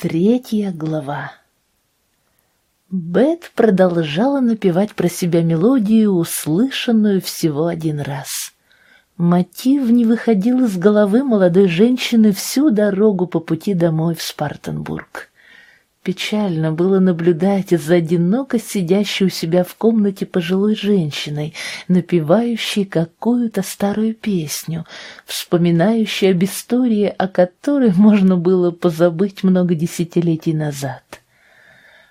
Третья глава Бет продолжала напевать про себя мелодию, услышанную всего один раз. Мотив не выходил из головы молодой женщины всю дорогу по пути домой в Спартанбург. Печально было наблюдать за одиноко сидящей у себя в комнате пожилой женщиной, напевающей какую-то старую песню, вспоминающей об истории, о которой можно было позабыть много десятилетий назад.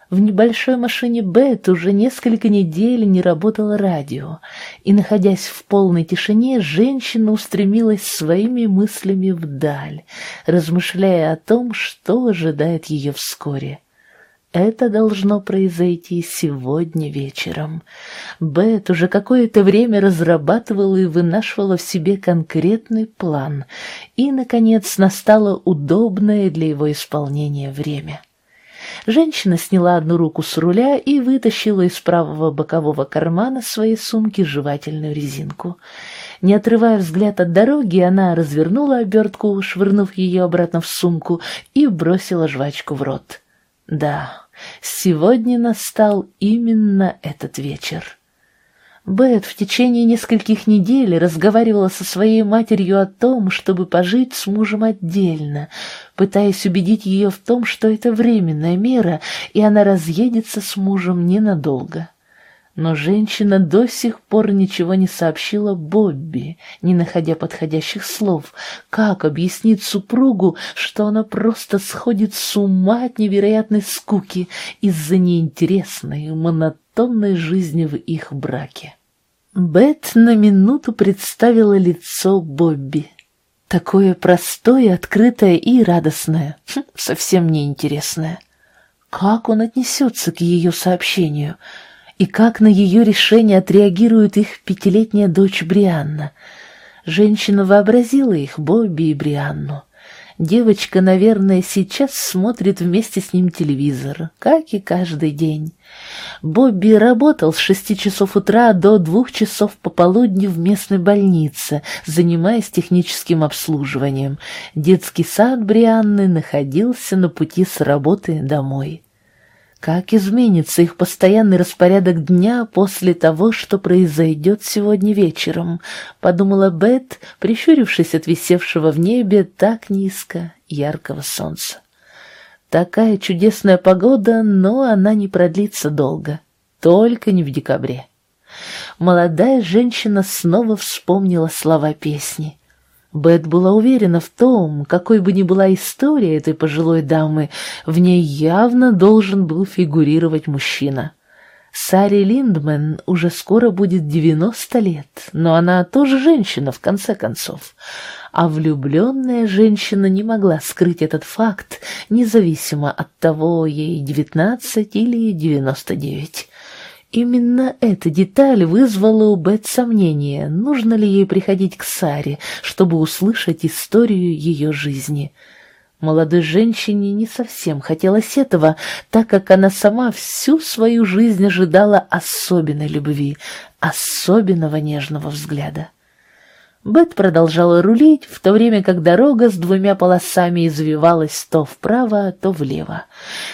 В небольшой машине Бет уже несколько недель не работало радио, и, находясь в полной тишине, женщина устремилась своими мыслями вдаль, размышляя о том, что ожидает ее вскоре. Это должно произойти сегодня вечером. Бет уже какое-то время разрабатывала и вынашивала в себе конкретный план, и, наконец, настало удобное для его исполнения время. Женщина сняла одну руку с руля и вытащила из правого бокового кармана своей сумки жевательную резинку. Не отрывая взгляд от дороги, она развернула обертку, швырнув ее обратно в сумку, и бросила жвачку в рот. Да, сегодня настал именно этот вечер. Бет в течение нескольких недель разговаривала со своей матерью о том, чтобы пожить с мужем отдельно, пытаясь убедить ее в том, что это временная мера, и она разъедется с мужем ненадолго. Но женщина до сих пор ничего не сообщила Бобби, не находя подходящих слов. Как объяснить супругу, что она просто сходит с ума от невероятной скуки из-за неинтересной, монотонной жизни в их браке? Бет на минуту представила лицо Бобби. Такое простое, открытое и радостное, хм, совсем неинтересное. Как он отнесется к ее сообщению — и как на ее решение отреагирует их пятилетняя дочь Брианна. Женщина вообразила их, Бобби и Брианну. Девочка, наверное, сейчас смотрит вместе с ним телевизор, как и каждый день. Бобби работал с шести часов утра до двух часов пополудни в местной больнице, занимаясь техническим обслуживанием. Детский сад Брианны находился на пути с работы домой. Как изменится их постоянный распорядок дня после того, что произойдет сегодня вечером, подумала Бет, прищурившись от висевшего в небе так низко яркого солнца. Такая чудесная погода, но она не продлится долго, только не в декабре. Молодая женщина снова вспомнила слова песни. Бет была уверена в том, какой бы ни была история этой пожилой дамы, в ней явно должен был фигурировать мужчина. Саре Линдман уже скоро будет девяносто лет, но она тоже женщина, в конце концов. А влюбленная женщина не могла скрыть этот факт, независимо от того, ей девятнадцать или девяносто девять. Именно эта деталь вызвала у Бет сомнение, нужно ли ей приходить к Саре, чтобы услышать историю ее жизни. Молодой женщине не совсем хотелось этого, так как она сама всю свою жизнь ожидала особенной любви, особенного нежного взгляда. Бет продолжала рулить, в то время как дорога с двумя полосами извивалась то вправо, то влево.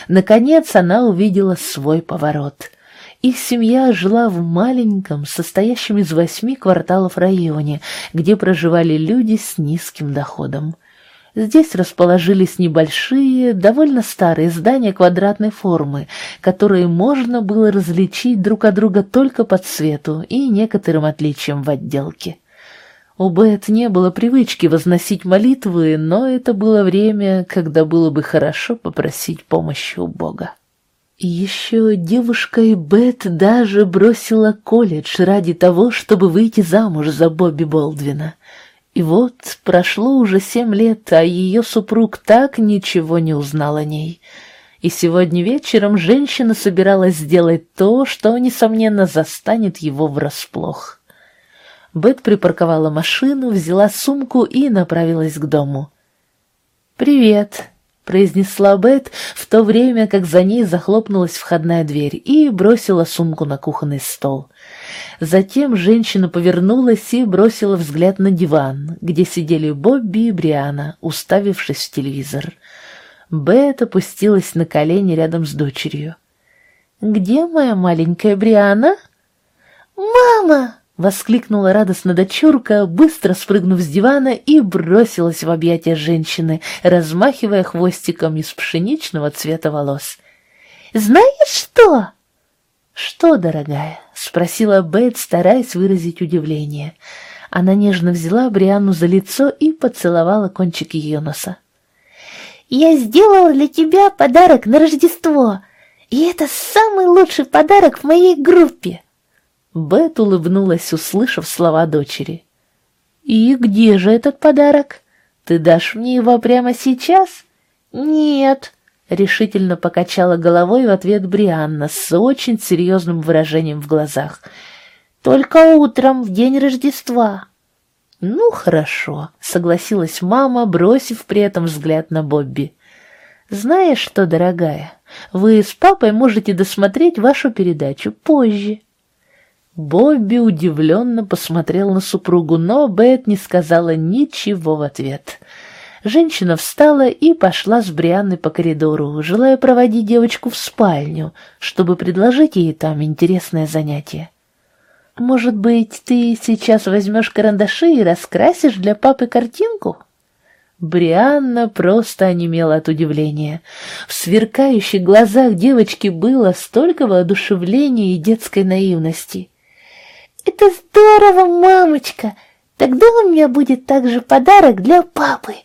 Наконец она увидела свой поворот — их семья жила в маленьком, состоящем из восьми кварталов районе, где проживали люди с низким доходом. Здесь расположились небольшие, довольно старые здания квадратной формы, которые можно было различить друг от друга только по цвету и некоторым отличиям в отделке. У Бет не было привычки возносить молитвы, но это было время, когда было бы хорошо попросить помощи у Бога. Еще девушка и Бет даже бросила колледж ради того, чтобы выйти замуж за Бобби Болдвина. И вот прошло уже семь лет, а ее супруг так ничего не узнал о ней. И сегодня вечером женщина собиралась сделать то, что, несомненно, застанет его врасплох. Бет припарковала машину, взяла сумку и направилась к дому. «Привет», произнесла Бет, в то время как за ней захлопнулась входная дверь и бросила сумку на кухонный стол. Затем женщина повернулась и бросила взгляд на диван, где сидели Бобби и Бриана, уставившись в телевизор. Бет опустилась на колени рядом с дочерью. «Где моя маленькая Бриана?» «Мама!» — воскликнула радостно дочурка, быстро спрыгнув с дивана и бросилась в объятия женщины, размахивая хвостиком из пшеничного цвета волос. «Знаешь что?» «Что, дорогая?» — спросила Бет, стараясь выразить удивление. Она нежно взяла Брианну за лицо и поцеловала кончик ее носа. «Я сделала для тебя подарок на Рождество, и это самый лучший подарок в моей группе!» Бет улыбнулась, услышав слова дочери. «И где же этот подарок? Ты дашь мне его прямо сейчас?» «Нет», — решительно покачала головой в ответ Брианна с очень серьезным выражением в глазах. «Только утром, в день Рождества». «Ну, хорошо», — согласилась мама, бросив при этом взгляд на Бобби. «Знаешь что, дорогая, вы с папой можете досмотреть вашу передачу позже. Бобби удивленно посмотрел на супругу, но Бет не сказала ничего в ответ. Женщина встала и пошла с Брианной по коридору, желая проводить девочку в спальню, чтобы предложить ей там интересное занятие. «Может быть, ты сейчас возьмешь карандаши и раскрасишь для папы картинку?» Брианна просто онемела от удивления. В сверкающих глазах девочки было столько воодушевления и детской наивности. «Это здорово, мамочка! Тогда у меня будет также подарок для папы!»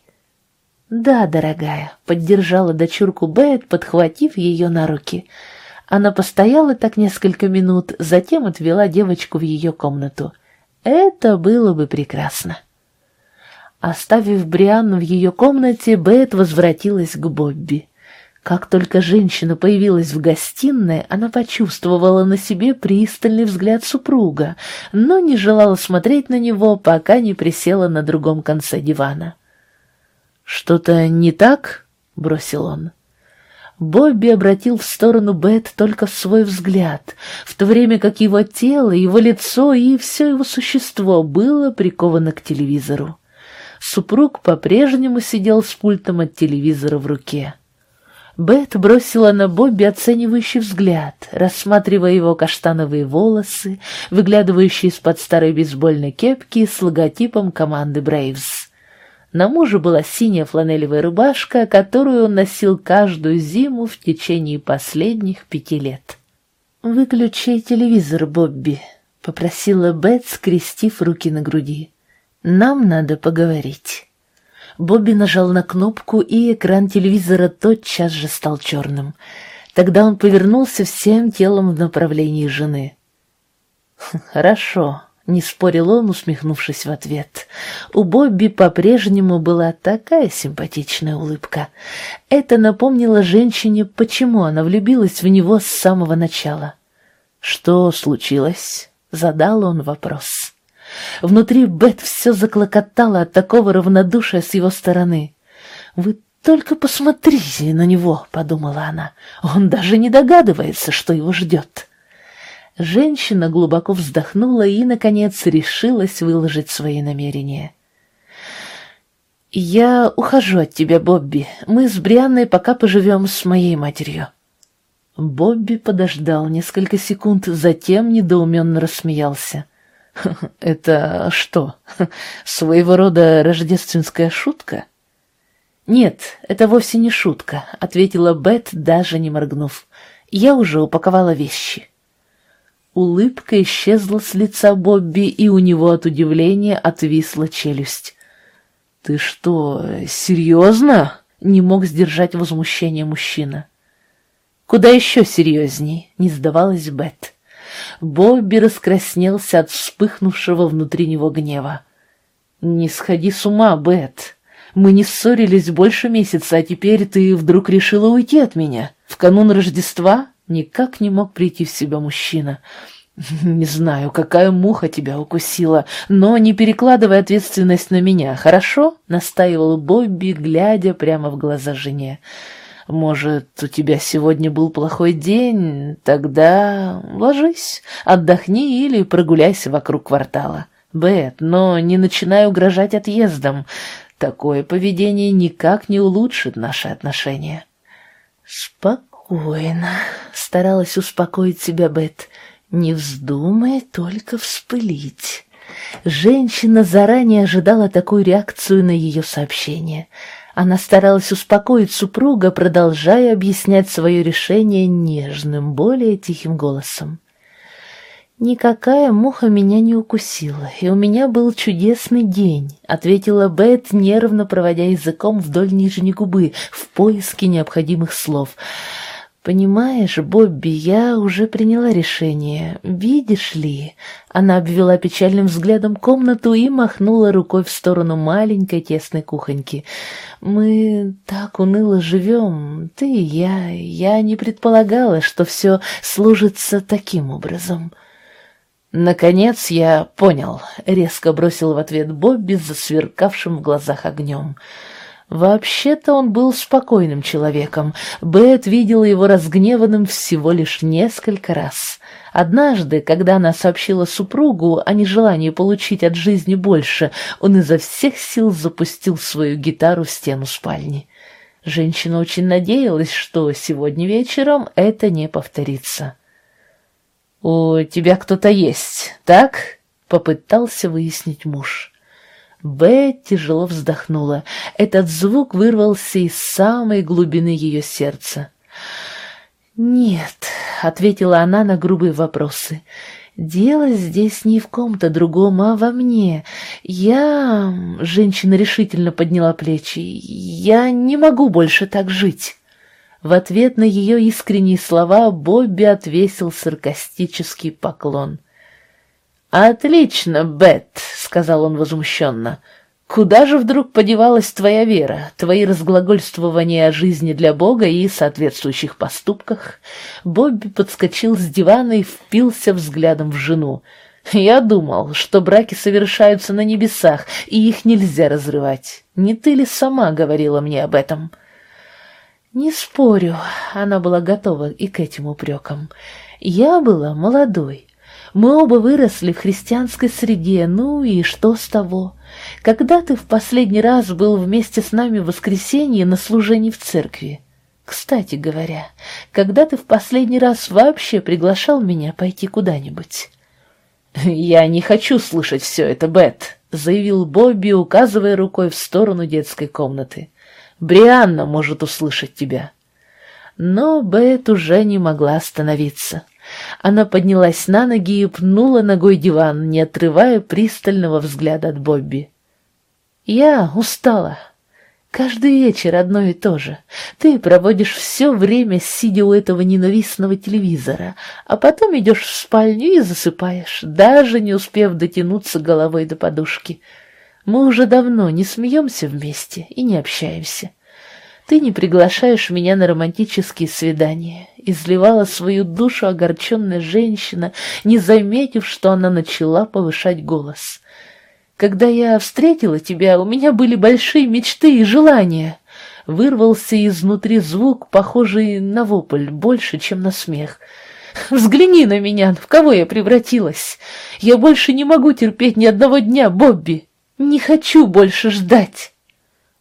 «Да, дорогая», — поддержала дочурку Бет, подхватив ее на руки. Она постояла так несколько минут, затем отвела девочку в ее комнату. Это было бы прекрасно. Оставив Брианну в ее комнате, Бет возвратилась к Бобби. Как только женщина появилась в гостиной, она почувствовала на себе пристальный взгляд супруга, но не желала смотреть на него, пока не присела на другом конце дивана. «Что-то не так?» — бросил он. Бобби обратил в сторону Бет только свой взгляд, в то время как его тело, его лицо и все его существо было приковано к телевизору. Супруг по-прежнему сидел с пультом от телевизора в руке. Бет бросила на Бобби оценивающий взгляд, рассматривая его каштановые волосы, выглядывающие из-под старой бейсбольной кепки с логотипом команды «Брейвс». На муже была синяя фланелевая рубашка, которую он носил каждую зиму в течение последних пяти лет. «Выключи телевизор, Бобби», — попросила Бет, скрестив руки на груди. «Нам надо поговорить». Бобби нажал на кнопку, и экран телевизора тотчас же стал черным. Тогда он повернулся всем телом в направлении жены. «Хорошо», — не спорил он, усмехнувшись в ответ. У Бобби по-прежнему была такая симпатичная улыбка. Это напомнило женщине, почему она влюбилась в него с самого начала. «Что случилось?» — задал он вопрос. Внутри Бет все заклокотало от такого равнодушия с его стороны. «Вы только посмотрите на него», — подумала она. «Он даже не догадывается, что его ждет». Женщина глубоко вздохнула и, наконец, решилась выложить свои намерения. «Я ухожу от тебя, Бобби. Мы с Брианной пока поживем с моей матерью». Бобби подождал несколько секунд, затем недоуменно рассмеялся. «Это что, своего рода рождественская шутка?» «Нет, это вовсе не шутка», — ответила Бет, даже не моргнув. «Я уже упаковала вещи». Улыбка исчезла с лица Бобби, и у него от удивления отвисла челюсть. «Ты что, серьезно?» — не мог сдержать возмущение мужчина. «Куда еще серьезней?» — не сдавалась Бет. Бобби раскраснелся от вспыхнувшего внутри него гнева. «Не сходи с ума, Бет. Мы не ссорились больше месяца, а теперь ты вдруг решила уйти от меня. В канун Рождества никак не мог прийти в себя мужчина. Не знаю, какая муха тебя укусила, но не перекладывай ответственность на меня, хорошо?» — настаивал Бобби, глядя прямо в глаза жене. Может, у тебя сегодня был плохой день? Тогда ложись, отдохни или прогуляйся вокруг квартала. Бет, но не начинай угрожать отъездом. Такое поведение никак не улучшит наши отношения. Спокойно, старалась успокоить себя Бет. Не вздумай только вспылить. Женщина заранее ожидала такую реакцию на ее сообщение. Она старалась успокоить супруга, продолжая объяснять свое решение нежным, более тихим голосом. «Никакая муха меня не укусила, и у меня был чудесный день», — ответила Бет, нервно проводя языком вдоль нижней губы в поиске необходимых слов. «Понимаешь, Бобби, я уже приняла решение. Видишь ли...» Она обвела печальным взглядом комнату и махнула рукой в сторону маленькой тесной кухоньки. «Мы так уныло живем, ты и я. Я не предполагала, что все сложится таким образом». «Наконец я понял», — резко бросил в ответ Бобби за сверкавшим в глазах огнем. Вообще-то он был спокойным человеком. Бет видела его разгневанным всего лишь несколько раз. Однажды, когда она сообщила супругу о нежелании получить от жизни больше, он изо всех сил запустил свою гитару в стену спальни. Женщина очень надеялась, что сегодня вечером это не повторится. «У тебя кто-то есть, так?» — попытался выяснить муж. Бет тяжело вздохнула. Этот звук вырвался из самой глубины ее сердца. «Нет», — ответила она на грубые вопросы, — «дело здесь не в ком-то другом, а во мне. Я...» — женщина решительно подняла плечи. «Я не могу больше так жить». В ответ на ее искренние слова Бобби отвесил саркастический поклон. «Отлично, Бет», — сказал он возмущенно. «Куда же вдруг подевалась твоя вера, твои разглагольствования о жизни для Бога и соответствующих поступках?» Бобби подскочил с дивана и впился взглядом в жену. «Я думал, что браки совершаются на небесах, и их нельзя разрывать. Не ты ли сама говорила мне об этом?» Не спорю, она была готова и к этим упрекам. Я была молодой. Мы оба выросли в христианской среде, ну и что с того? Когда ты в последний раз был вместе с нами в воскресенье на служении в церкви? Кстати говоря, когда ты в последний раз вообще приглашал меня пойти куда-нибудь? «Я не хочу слышать все это, Бет», — заявил Бобби, указывая рукой в сторону детской комнаты. Брианна может услышать тебя». Но Бет уже не могла остановиться. Она поднялась на ноги и пнула ногой диван, не отрывая пристального взгляда от Бобби. «Я устала. Каждый вечер одно и то же. Ты проводишь все время, сидя у этого ненавистного телевизора, а потом идешь в спальню и засыпаешь, даже не успев дотянуться головой до подушки». Мы уже давно не смеемся вместе и не общаемся. Ты не приглашаешь меня на романтические свидания. Изливала свою душу огорченная женщина, не заметив, что она начала повышать голос. Когда я встретила тебя, у меня были большие мечты и желания. Вырвался изнутри звук, похожий на вопль, больше, чем на смех. Взгляни на меня, в кого я превратилась. Я больше не могу терпеть ни одного дня, Бобби. Не хочу больше ждать.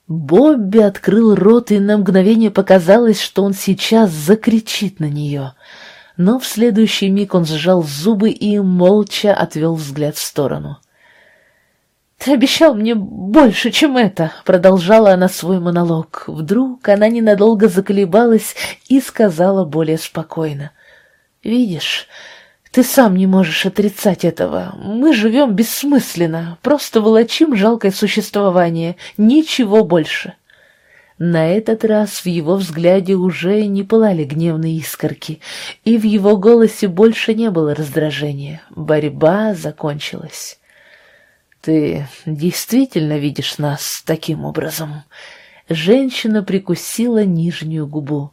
Бобби открыл рот, и на мгновение показалось, что он сейчас закричит на нее. Но в следующий миг он сжал зубы и молча отвел взгляд в сторону. «Ты обещал мне больше, чем это!» — продолжала она свой монолог. Вдруг она ненадолго заколебалась и сказала более спокойно. «Видишь, ты сам не можешь отрицать этого. Мы живем бессмысленно, просто волочим жалкое существование, ничего больше. На этот раз в его взгляде уже не пылали гневные искорки, и в его голосе больше не было раздражения. Борьба закончилась. «Ты действительно видишь нас таким образом?» Женщина прикусила нижнюю губу.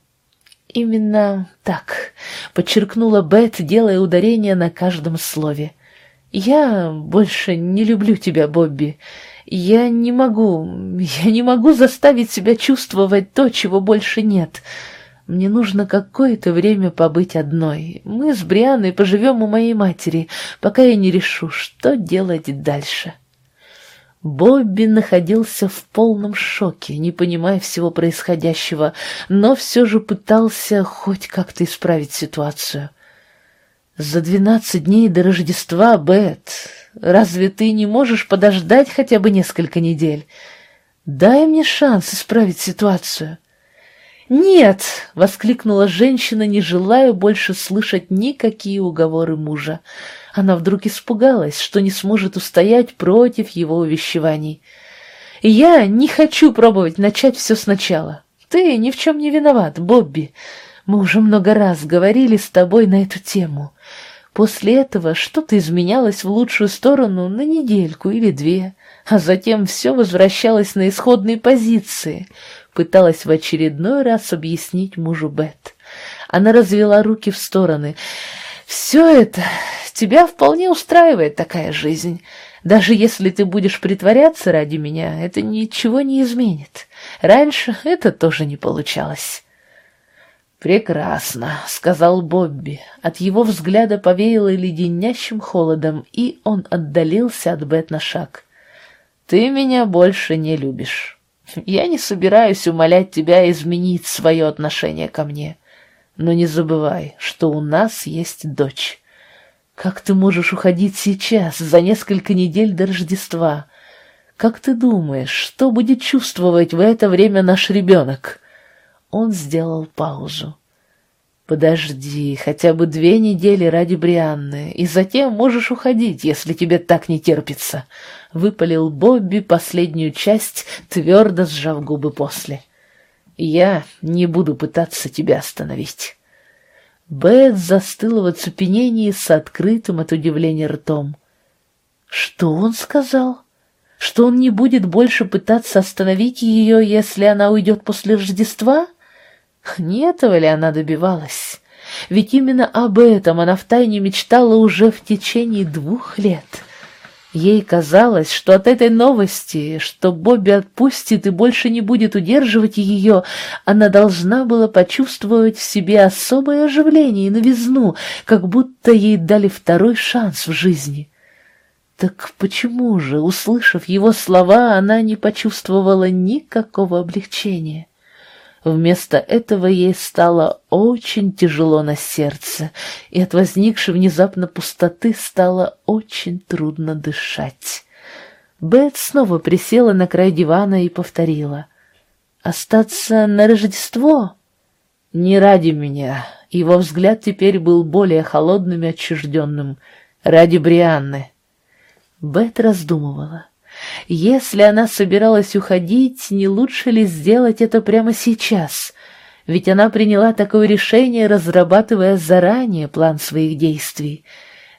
«Именно так», — подчеркнула Бет, делая ударение на каждом слове. «Я больше не люблю тебя, Бобби. Я не могу, я не могу заставить себя чувствовать то, чего больше нет. Мне нужно какое-то время побыть одной. Мы с Брианой поживем у моей матери, пока я не решу, что делать дальше». Бобби находился в полном шоке, не понимая всего происходящего, но все же пытался хоть как-то исправить ситуацию. «За двенадцать дней до Рождества, Бет, разве ты не можешь подождать хотя бы несколько недель? Дай мне шанс исправить ситуацию». «Нет!» — воскликнула женщина, не желая больше слышать никакие уговоры мужа. Она вдруг испугалась, что не сможет устоять против его увещеваний. «Я не хочу пробовать начать все сначала. Ты ни в чем не виноват, Бобби. Мы уже много раз говорили с тобой на эту тему. После этого что-то изменялось в лучшую сторону на недельку или две, а затем все возвращалось на исходные позиции пыталась в очередной раз объяснить мужу Бет. Она развела руки в стороны. «Все это... Тебя вполне устраивает такая жизнь. Даже если ты будешь притворяться ради меня, это ничего не изменит. Раньше это тоже не получалось». «Прекрасно», — сказал Бобби. От его взгляда повеяло леденящим холодом, и он отдалился от Бет на шаг. «Ты меня больше не любишь». Я не собираюсь умолять тебя изменить свое отношение ко мне. Но не забывай, что у нас есть дочь. Как ты можешь уходить сейчас, за несколько недель до Рождества? Как ты думаешь, что будет чувствовать в это время наш ребенок?» Он сделал паузу. «Подожди хотя бы две недели ради Брианны, и затем можешь уходить, если тебе так не терпится», — выпалил Бобби последнюю часть, твердо сжав губы после. «Я не буду пытаться тебя остановить». Бет застыла в оцепенении с открытым от удивления ртом. «Что он сказал? Что он не будет больше пытаться остановить ее, если она уйдет после Рождества?» Не этого ли она добивалась? Ведь именно об этом она втайне мечтала уже в течение двух лет. Ей казалось, что от этой новости, что Бобби отпустит и больше не будет удерживать ее, она должна была почувствовать в себе особое оживление и новизну, как будто ей дали второй шанс в жизни. Так почему же, услышав его слова, она не почувствовала никакого облегчения? Вместо этого ей стало очень тяжело на сердце, и от возникшей внезапно пустоты стало очень трудно дышать. Бет снова присела на край дивана и повторила. «Остаться на Рождество?» «Не ради меня». Его взгляд теперь был более холодным и отчужденным. «Ради Брианны». Бет раздумывала. Если она собиралась уходить, не лучше ли сделать это прямо сейчас? Ведь она приняла такое решение, разрабатывая заранее план своих действий.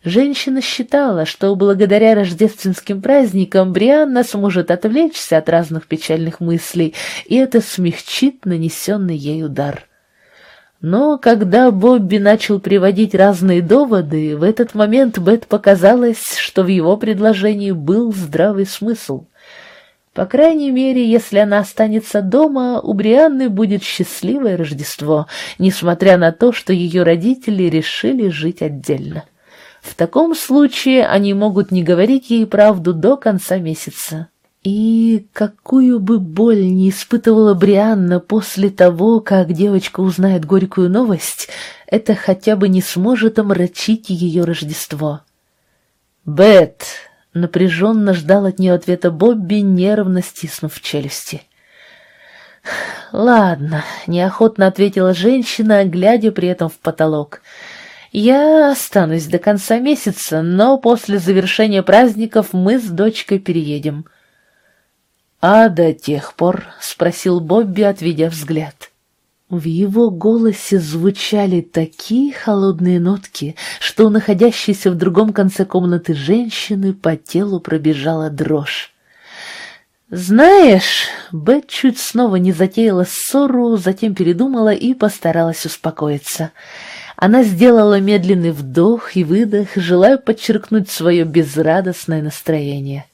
Женщина считала, что благодаря рождественским праздникам Брианна сможет отвлечься от разных печальных мыслей, и это смягчит нанесенный ей удар. Но когда Бобби начал приводить разные доводы, в этот момент Бет показалось, что в его предложении был здравый смысл. По крайней мере, если она останется дома, у Брианны будет счастливое Рождество, несмотря на то, что ее родители решили жить отдельно. В таком случае они могут не говорить ей правду до конца месяца. И какую бы боль не испытывала Брианна после того, как девочка узнает горькую новость, это хотя бы не сможет омрачить ее Рождество. «Бет!» — напряженно ждал от нее ответа Бобби, нервно стиснув челюсти. «Ладно», — неохотно ответила женщина, глядя при этом в потолок. «Я останусь до конца месяца, но после завершения праздников мы с дочкой переедем». «А до тех пор?» — спросил Бобби, отведя взгляд. В его голосе звучали такие холодные нотки, что у находящейся в другом конце комнаты женщины по телу пробежала дрожь. «Знаешь...» — Бет чуть снова не затеяла ссору, затем передумала и постаралась успокоиться. Она сделала медленный вдох и выдох, желая подчеркнуть свое безрадостное настроение.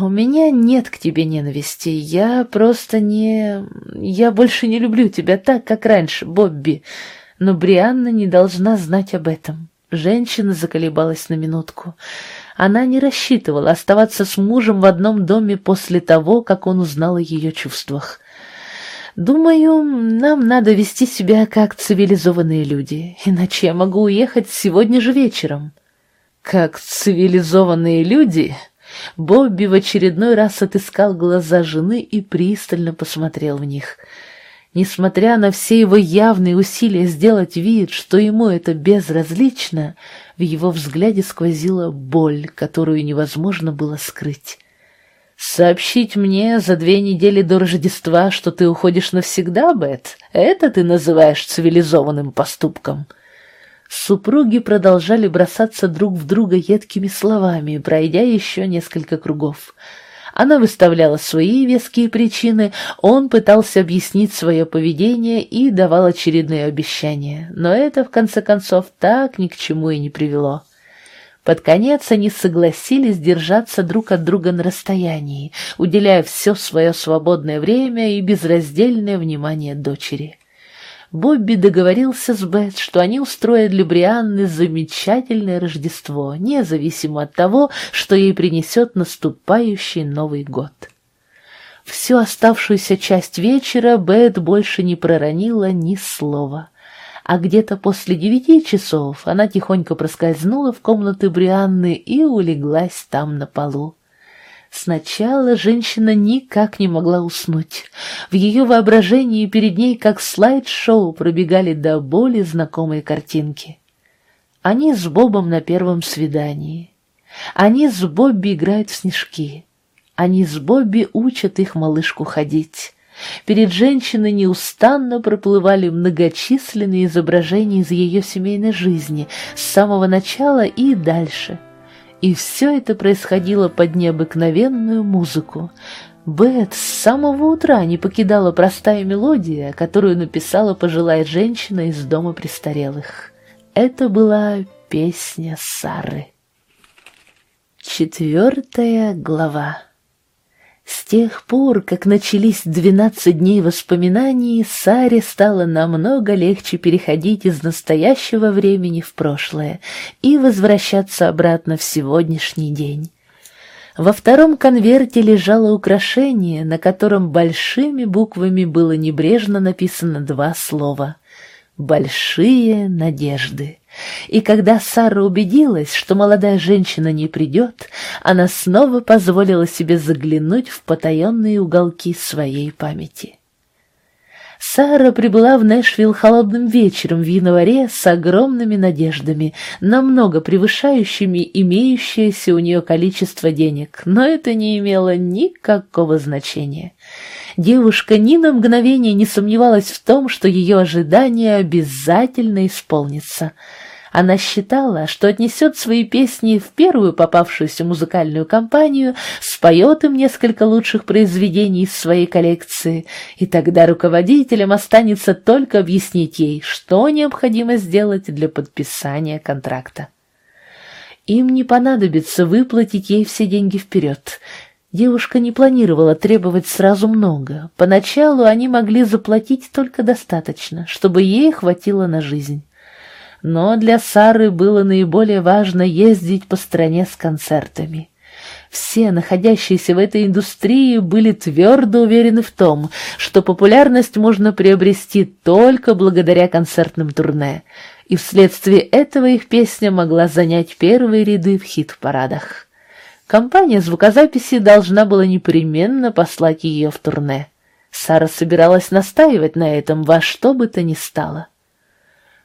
«У меня нет к тебе ненависти. Я просто не... Я больше не люблю тебя так, как раньше, Бобби. Но Брианна не должна знать об этом». Женщина заколебалась на минутку. Она не рассчитывала оставаться с мужем в одном доме после того, как он узнал о ее чувствах. «Думаю, нам надо вести себя как цивилизованные люди, иначе я могу уехать сегодня же вечером». «Как цивилизованные люди?» Бобби в очередной раз отыскал глаза жены и пристально посмотрел в них – Несмотря на все его явные усилия сделать вид, что ему это безразлично, в его взгляде сквозила боль, которую невозможно было скрыть. «Сообщить мне за две недели до Рождества, что ты уходишь навсегда, Бет, это ты называешь цивилизованным поступком?» Супруги продолжали бросаться друг в друга едкими словами, пройдя еще несколько кругов — она выставляла свои веские причины, он пытался объяснить свое поведение и давал очередные обещания, но это, в конце концов, так ни к чему и не привело. Под конец они согласились держаться друг от друга на расстоянии, уделяя все свое свободное время и безраздельное внимание дочери. Бобби договорился с Бет, что они устроят для Брианны замечательное Рождество, независимо от того, что ей принесет наступающий Новый год. Всю оставшуюся часть вечера Бет больше не проронила ни слова. А где-то после девяти часов она тихонько проскользнула в комнаты Брианны и улеглась там на полу. Сначала женщина никак не могла уснуть. В ее воображении перед ней, как слайд-шоу, пробегали до боли знакомые картинки. Они с Бобом на первом свидании. Они с Бобби играют в снежки. Они с Бобби учат их малышку ходить. Перед женщиной неустанно проплывали многочисленные изображения из ее семейной жизни с самого начала и дальше — и все это происходило под необыкновенную музыку. Бет с самого утра не покидала простая мелодия, которую написала пожилая женщина из дома престарелых. Это была песня Сары. Четвертая глава с тех пор, как начались двенадцать дней воспоминаний, Саре стало намного легче переходить из настоящего времени в прошлое и возвращаться обратно в сегодняшний день. Во втором конверте лежало украшение, на котором большими буквами было небрежно написано два слова «Большие надежды». И когда Сара убедилась, что молодая женщина не придет, она снова позволила себе заглянуть в потаенные уголки своей памяти. Сара прибыла в Нэшвилл холодным вечером в январе с огромными надеждами, намного превышающими имеющееся у нее количество денег, но это не имело никакого значения. Девушка ни на мгновение не сомневалась в том, что ее ожидания обязательно исполнятся — она считала, что отнесет свои песни в первую попавшуюся музыкальную компанию, споет им несколько лучших произведений из своей коллекции, и тогда руководителям останется только объяснить ей, что необходимо сделать для подписания контракта. Им не понадобится выплатить ей все деньги вперед. Девушка не планировала требовать сразу много. Поначалу они могли заплатить только достаточно, чтобы ей хватило на жизнь но для Сары было наиболее важно ездить по стране с концертами. Все, находящиеся в этой индустрии, были твердо уверены в том, что популярность можно приобрести только благодаря концертным турне, и вследствие этого их песня могла занять первые ряды в хит-парадах. Компания звукозаписи должна была непременно послать ее в турне. Сара собиралась настаивать на этом во что бы то ни стало.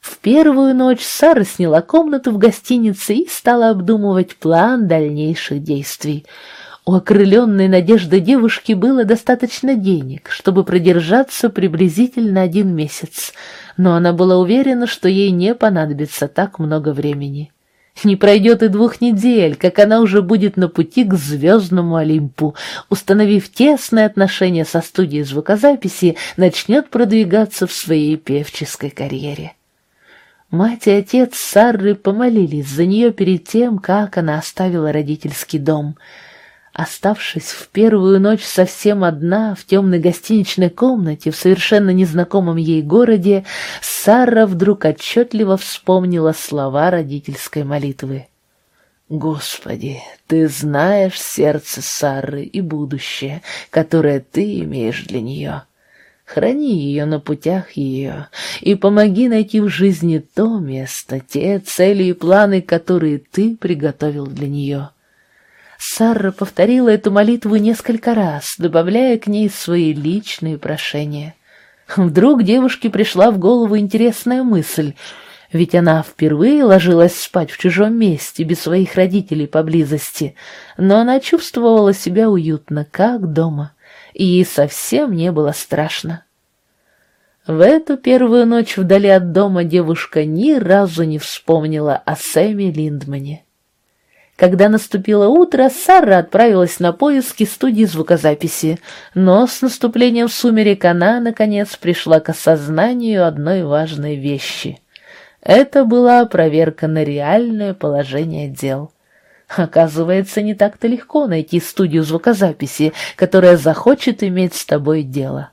В первую ночь Сара сняла комнату в гостинице и стала обдумывать план дальнейших действий. У окрыленной надежды девушки было достаточно денег, чтобы продержаться приблизительно один месяц, но она была уверена, что ей не понадобится так много времени. Не пройдет и двух недель, как она уже будет на пути к звездному Олимпу, установив тесные отношения со студией звукозаписи, начнет продвигаться в своей певческой карьере. Мать и отец Сарры помолились за нее перед тем, как она оставила родительский дом. Оставшись в первую ночь совсем одна в темной гостиничной комнате в совершенно незнакомом ей городе, Сара вдруг отчетливо вспомнила слова родительской молитвы. Господи, Ты знаешь сердце Сары и будущее, которое Ты имеешь для нее. Храни ее на путях ее и помоги найти в жизни то место, те цели и планы, которые Ты приготовил для нее. Сара повторила эту молитву несколько раз, добавляя к ней свои личные прошения. Вдруг девушке пришла в голову интересная мысль — ведь она впервые ложилась спать в чужом месте, без своих родителей поблизости, но она чувствовала себя уютно, как дома, и совсем не было страшно. В эту первую ночь вдали от дома девушка ни разу не вспомнила о Сэме Линдмане. Когда наступило утро, Сара отправилась на поиски студии звукозаписи, но с наступлением сумерек она, наконец, пришла к осознанию одной важной вещи — это была проверка на реальное положение дел. Оказывается, не так-то легко найти студию звукозаписи, которая захочет иметь с тобой дело.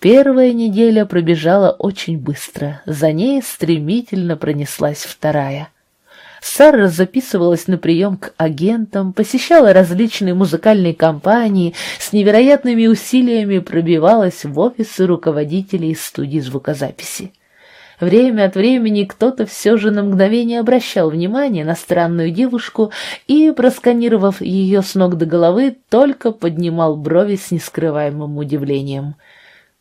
Первая неделя пробежала очень быстро, за ней стремительно пронеслась вторая. Сара записывалась на прием к агентам, посещала различные музыкальные компании, с невероятными усилиями пробивалась в офисы руководителей студии звукозаписи. Время от времени кто-то все же на мгновение обращал внимание на странную девушку и, просканировав ее с ног до головы, только поднимал брови с нескрываемым удивлением.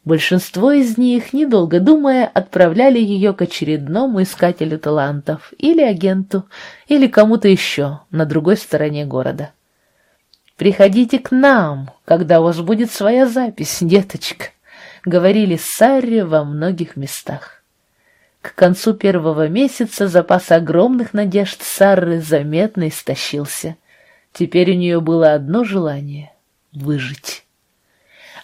Большинство из них, недолго думая, отправляли ее к очередному искателю талантов или агенту, или кому-то еще на другой стороне города. «Приходите к нам, когда у вас будет своя запись, деточка», — говорили Сарре во многих местах. К концу первого месяца запас огромных надежд Сары заметно истощился. Теперь у нее было одно желание — выжить.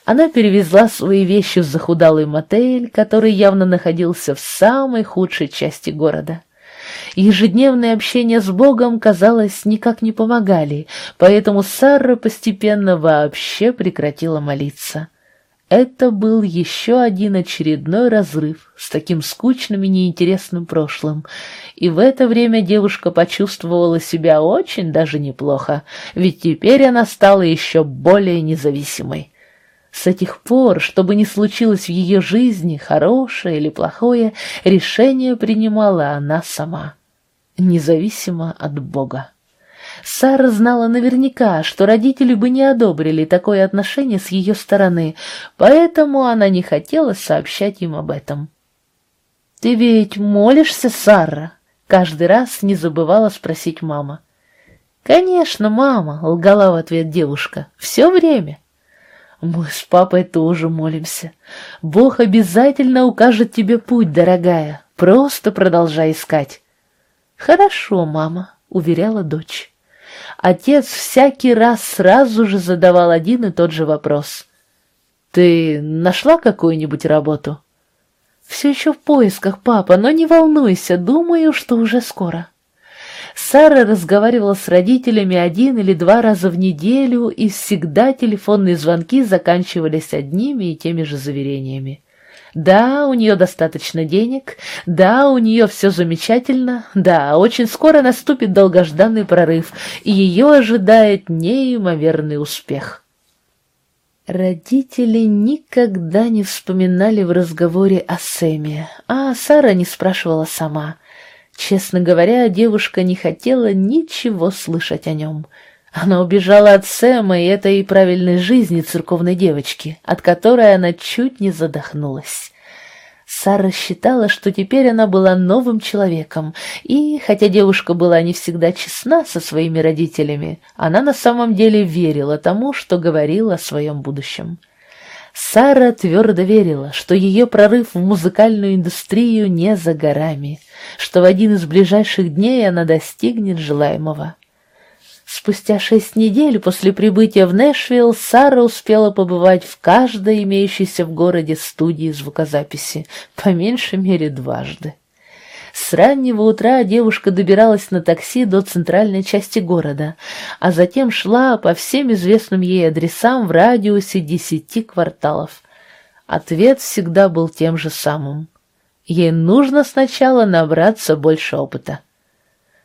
Она перевезла свои вещи в захудалый мотель, который явно находился в самой худшей части города. Ежедневное общение с Богом, казалось, никак не помогали, поэтому Сара постепенно вообще прекратила молиться. Это был еще один очередной разрыв с таким скучным и неинтересным прошлым, и в это время девушка почувствовала себя очень даже неплохо, ведь теперь она стала еще более независимой. С этих пор, что бы ни случилось в ее жизни, хорошее или плохое, решение принимала она сама, независимо от Бога. Сара знала наверняка, что родители бы не одобрили такое отношение с ее стороны, поэтому она не хотела сообщать им об этом. «Ты ведь молишься, Сара?» — каждый раз не забывала спросить мама. «Конечно, мама», — лгала в ответ девушка, — «все время». «Мы с папой тоже молимся. Бог обязательно укажет тебе путь, дорогая. Просто продолжай искать». «Хорошо, мама», — уверяла дочь. Отец всякий раз сразу же задавал один и тот же вопрос. «Ты нашла какую-нибудь работу?» «Все еще в поисках, папа, но не волнуйся, думаю, что уже скоро». Сара разговаривала с родителями один или два раза в неделю, и всегда телефонные звонки заканчивались одними и теми же заверениями. Да, у нее достаточно денег, да, у нее все замечательно, да, очень скоро наступит долгожданный прорыв, и ее ожидает неимоверный успех. Родители никогда не вспоминали в разговоре о Сэме, а Сара не спрашивала сама. Честно говоря, девушка не хотела ничего слышать о нем — она убежала от Сэма и этой правильной жизни церковной девочки, от которой она чуть не задохнулась. Сара считала, что теперь она была новым человеком, и, хотя девушка была не всегда честна со своими родителями, она на самом деле верила тому, что говорила о своем будущем. Сара твердо верила, что ее прорыв в музыкальную индустрию не за горами, что в один из ближайших дней она достигнет желаемого. Спустя шесть недель после прибытия в Нэшвилл Сара успела побывать в каждой имеющейся в городе студии звукозаписи, по меньшей мере дважды. С раннего утра девушка добиралась на такси до центральной части города, а затем шла по всем известным ей адресам в радиусе десяти кварталов. Ответ всегда был тем же самым. Ей нужно сначала набраться больше опыта.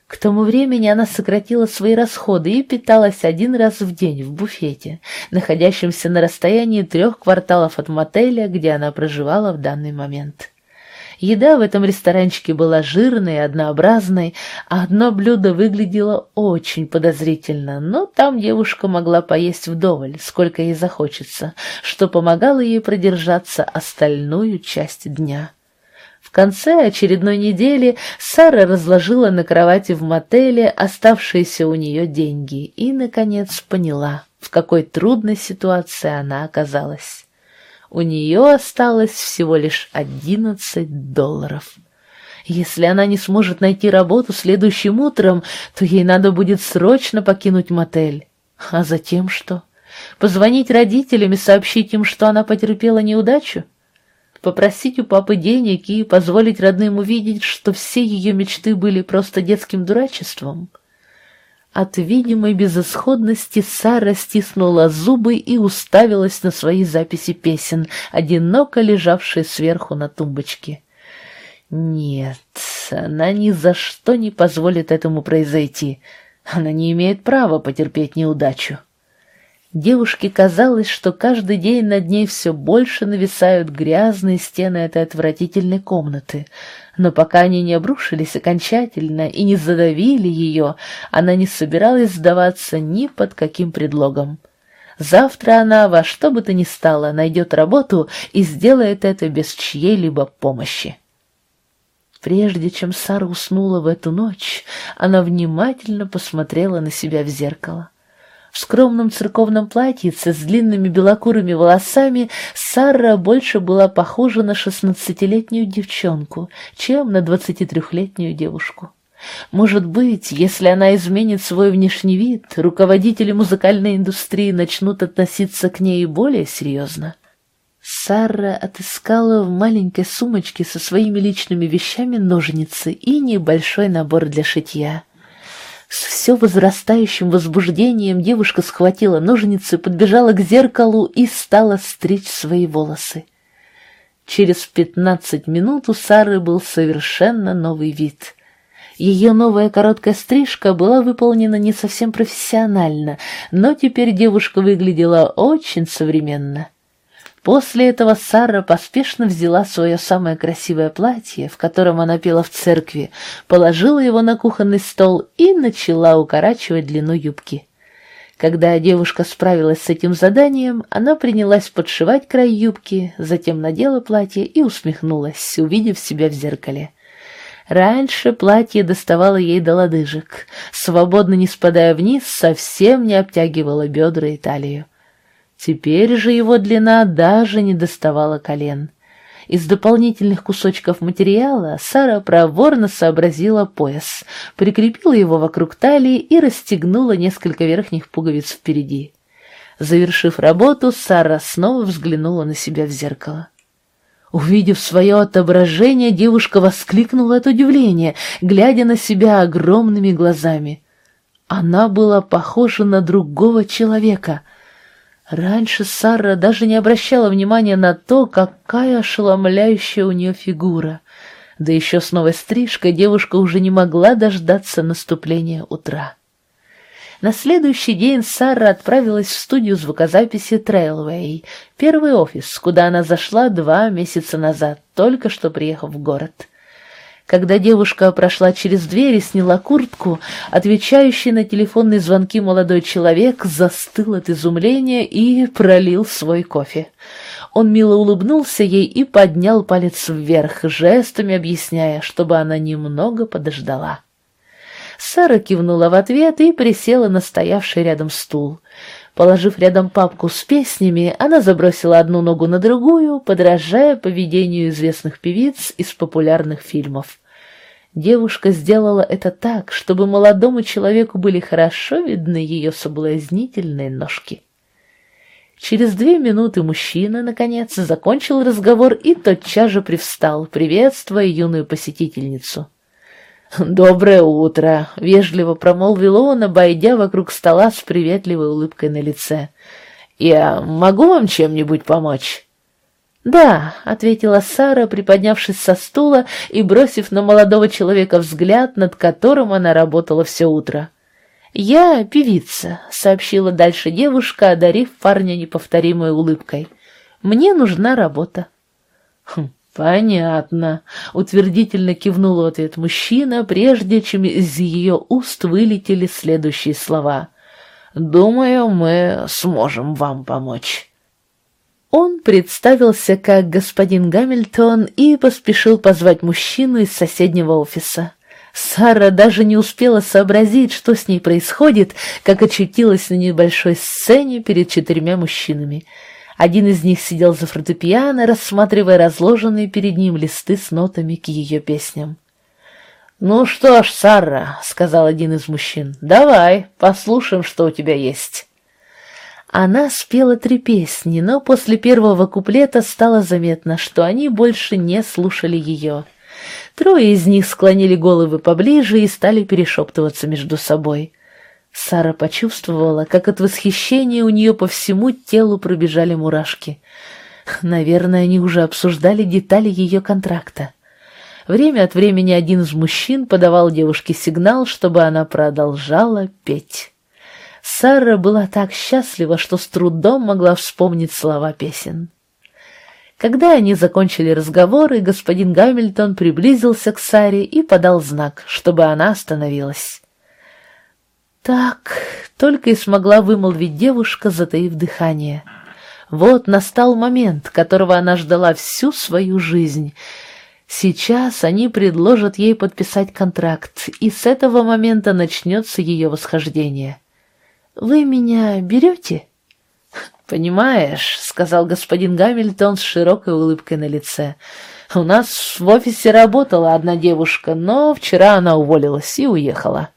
К тому времени она сократила свои расходы и питалась один раз в день в буфете, находящемся на расстоянии трех кварталов от мотеля, где она проживала в данный момент. Еда в этом ресторанчике была жирной однообразной, а одно блюдо выглядело очень подозрительно, но там девушка могла поесть вдоволь, сколько ей захочется, что помогало ей продержаться остальную часть дня. Конце очередной недели Сара разложила на кровати в мотеле оставшиеся у нее деньги и, наконец, поняла, в какой трудной ситуации она оказалась. У нее осталось всего лишь одиннадцать долларов. Если она не сможет найти работу следующим утром, то ей надо будет срочно покинуть мотель. А затем что? Позвонить родителям и сообщить им, что она потерпела неудачу? Попросить у папы денег и позволить родным увидеть, что все ее мечты были просто детским дурачеством. От видимой безысходности Сара стиснула зубы и уставилась на свои записи песен, одиноко лежавшие сверху на тумбочке. Нет, она ни за что не позволит этому произойти. Она не имеет права потерпеть неудачу. Девушке казалось, что каждый день над ней все больше нависают грязные стены этой отвратительной комнаты, но пока они не обрушились окончательно и не задавили ее, она не собиралась сдаваться ни под каким предлогом. Завтра она во что бы то ни стало найдет работу и сделает это без чьей-либо помощи. Прежде чем Сара уснула в эту ночь, она внимательно посмотрела на себя в зеркало. В скромном церковном платьице с длинными белокурыми волосами Сара больше была похожа на шестнадцатилетнюю девчонку, чем на двадцатитрехлетнюю девушку. Может быть, если она изменит свой внешний вид, руководители музыкальной индустрии начнут относиться к ней более серьезно. Сара отыскала в маленькой сумочке со своими личными вещами ножницы и небольшой набор для шитья. С все возрастающим возбуждением девушка схватила ножницы, подбежала к зеркалу и стала стричь свои волосы. Через пятнадцать минут у Сары был совершенно новый вид. Ее новая короткая стрижка была выполнена не совсем профессионально, но теперь девушка выглядела очень современно. После этого Сара поспешно взяла свое самое красивое платье, в котором она пела в церкви, положила его на кухонный стол и начала укорачивать длину юбки. Когда девушка справилась с этим заданием, она принялась подшивать край юбки, затем надела платье и усмехнулась, увидев себя в зеркале. Раньше платье доставало ей до лодыжек, свободно не спадая вниз, совсем не обтягивало бедра и талию. Теперь же его длина даже не доставала колен. Из дополнительных кусочков материала Сара проворно сообразила пояс, прикрепила его вокруг талии и расстегнула несколько верхних пуговиц впереди. Завершив работу, Сара снова взглянула на себя в зеркало. Увидев свое отображение, девушка воскликнула от удивления, глядя на себя огромными глазами. Она была похожа на другого человека — Раньше Сара даже не обращала внимания на то, какая ошеломляющая у нее фигура. Да еще с новой стрижкой девушка уже не могла дождаться наступления утра. На следующий день Сара отправилась в студию звукозаписи Трейлвей, первый офис, куда она зашла два месяца назад, только что приехав в город. Когда девушка прошла через дверь и сняла куртку, отвечающий на телефонные звонки молодой человек застыл от изумления и пролил свой кофе. Он мило улыбнулся ей и поднял палец вверх, жестами объясняя, чтобы она немного подождала. Сара кивнула в ответ и присела на стоявший рядом стул. Положив рядом папку с песнями, она забросила одну ногу на другую, подражая поведению известных певиц из популярных фильмов. Девушка сделала это так, чтобы молодому человеку были хорошо видны ее соблазнительные ножки. Через две минуты мужчина, наконец, закончил разговор и тотчас же привстал, приветствуя юную посетительницу. «Доброе утро!» — вежливо промолвил он, обойдя вокруг стола с приветливой улыбкой на лице. «Я могу вам чем-нибудь помочь?» «Да», — ответила Сара, приподнявшись со стула и бросив на молодого человека взгляд, над которым она работала все утро. «Я певица», — сообщила дальше девушка, одарив парня неповторимой улыбкой. «Мне нужна работа». «Хм, «Понятно», — утвердительно кивнул в ответ мужчина, прежде чем из ее уст вылетели следующие слова. «Думаю, мы сможем вам помочь». Он представился как господин Гамильтон и поспешил позвать мужчину из соседнего офиса. Сара даже не успела сообразить, что с ней происходит, как очутилась на небольшой сцене перед четырьмя мужчинами. Один из них сидел за фортепиано, рассматривая разложенные перед ним листы с нотами к ее песням. «Ну что ж, Сара», — сказал один из мужчин, — «давай, послушаем, что у тебя есть». Она спела три песни, но после первого куплета стало заметно, что они больше не слушали ее. Трое из них склонили головы поближе и стали перешептываться между собой. Сара почувствовала, как от восхищения у нее по всему телу пробежали мурашки. Наверное, они уже обсуждали детали ее контракта. Время от времени один из мужчин подавал девушке сигнал, чтобы она продолжала петь. Сара была так счастлива, что с трудом могла вспомнить слова песен. Когда они закончили разговоры, господин Гамильтон приблизился к Саре и подал знак, чтобы она остановилась. Так, только и смогла вымолвить девушка, затаив дыхание. Вот настал момент, которого она ждала всю свою жизнь. Сейчас они предложат ей подписать контракт, и с этого момента начнется ее восхождение. «Вы меня берете?» «Понимаешь», — сказал господин Гамильтон с широкой улыбкой на лице, — «у нас в офисе работала одна девушка, но вчера она уволилась и уехала».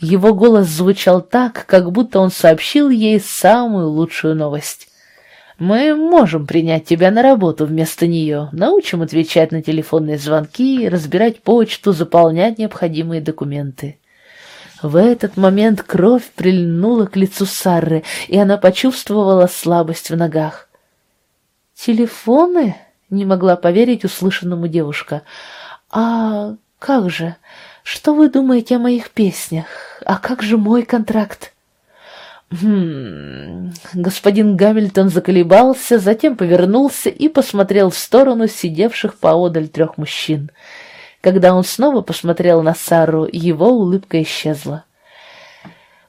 Его голос звучал так, как будто он сообщил ей самую лучшую новость. «Мы можем принять тебя на работу вместо нее, научим отвечать на телефонные звонки, разбирать почту, заполнять необходимые документы». В этот момент кровь прильнула к лицу Сарры, и она почувствовала слабость в ногах. «Телефоны?» — не могла поверить услышанному девушка. «А как же? Что вы думаете о моих песнях? А как же мой контракт?» «Хм...» Господин Гамильтон заколебался, затем повернулся и посмотрел в сторону сидевших поодаль трех мужчин — когда он снова посмотрел на Сару, его улыбка исчезла.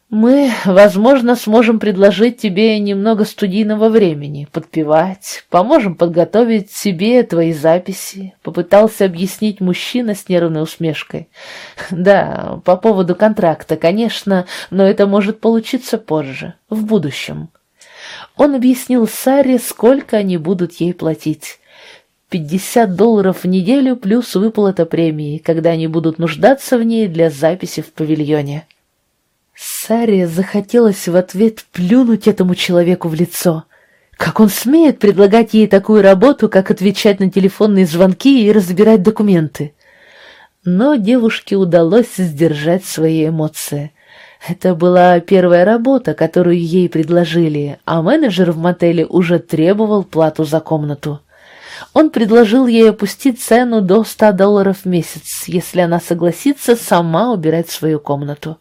«Мы, возможно, сможем предложить тебе немного студийного времени, подпевать, поможем подготовить себе твои записи», — попытался объяснить мужчина с нервной усмешкой. «Да, по поводу контракта, конечно, но это может получиться позже, в будущем». Он объяснил Саре, сколько они будут ей платить. 50 долларов в неделю плюс выплата премии, когда они будут нуждаться в ней для записи в павильоне. Саре захотелось в ответ плюнуть этому человеку в лицо. Как он смеет предлагать ей такую работу, как отвечать на телефонные звонки и разбирать документы? Но девушке удалось сдержать свои эмоции. Это была первая работа, которую ей предложили, а менеджер в мотеле уже требовал плату за комнату. Он предложил ей опустить цену до ста долларов в месяц, если она согласится сама убирать свою комнату.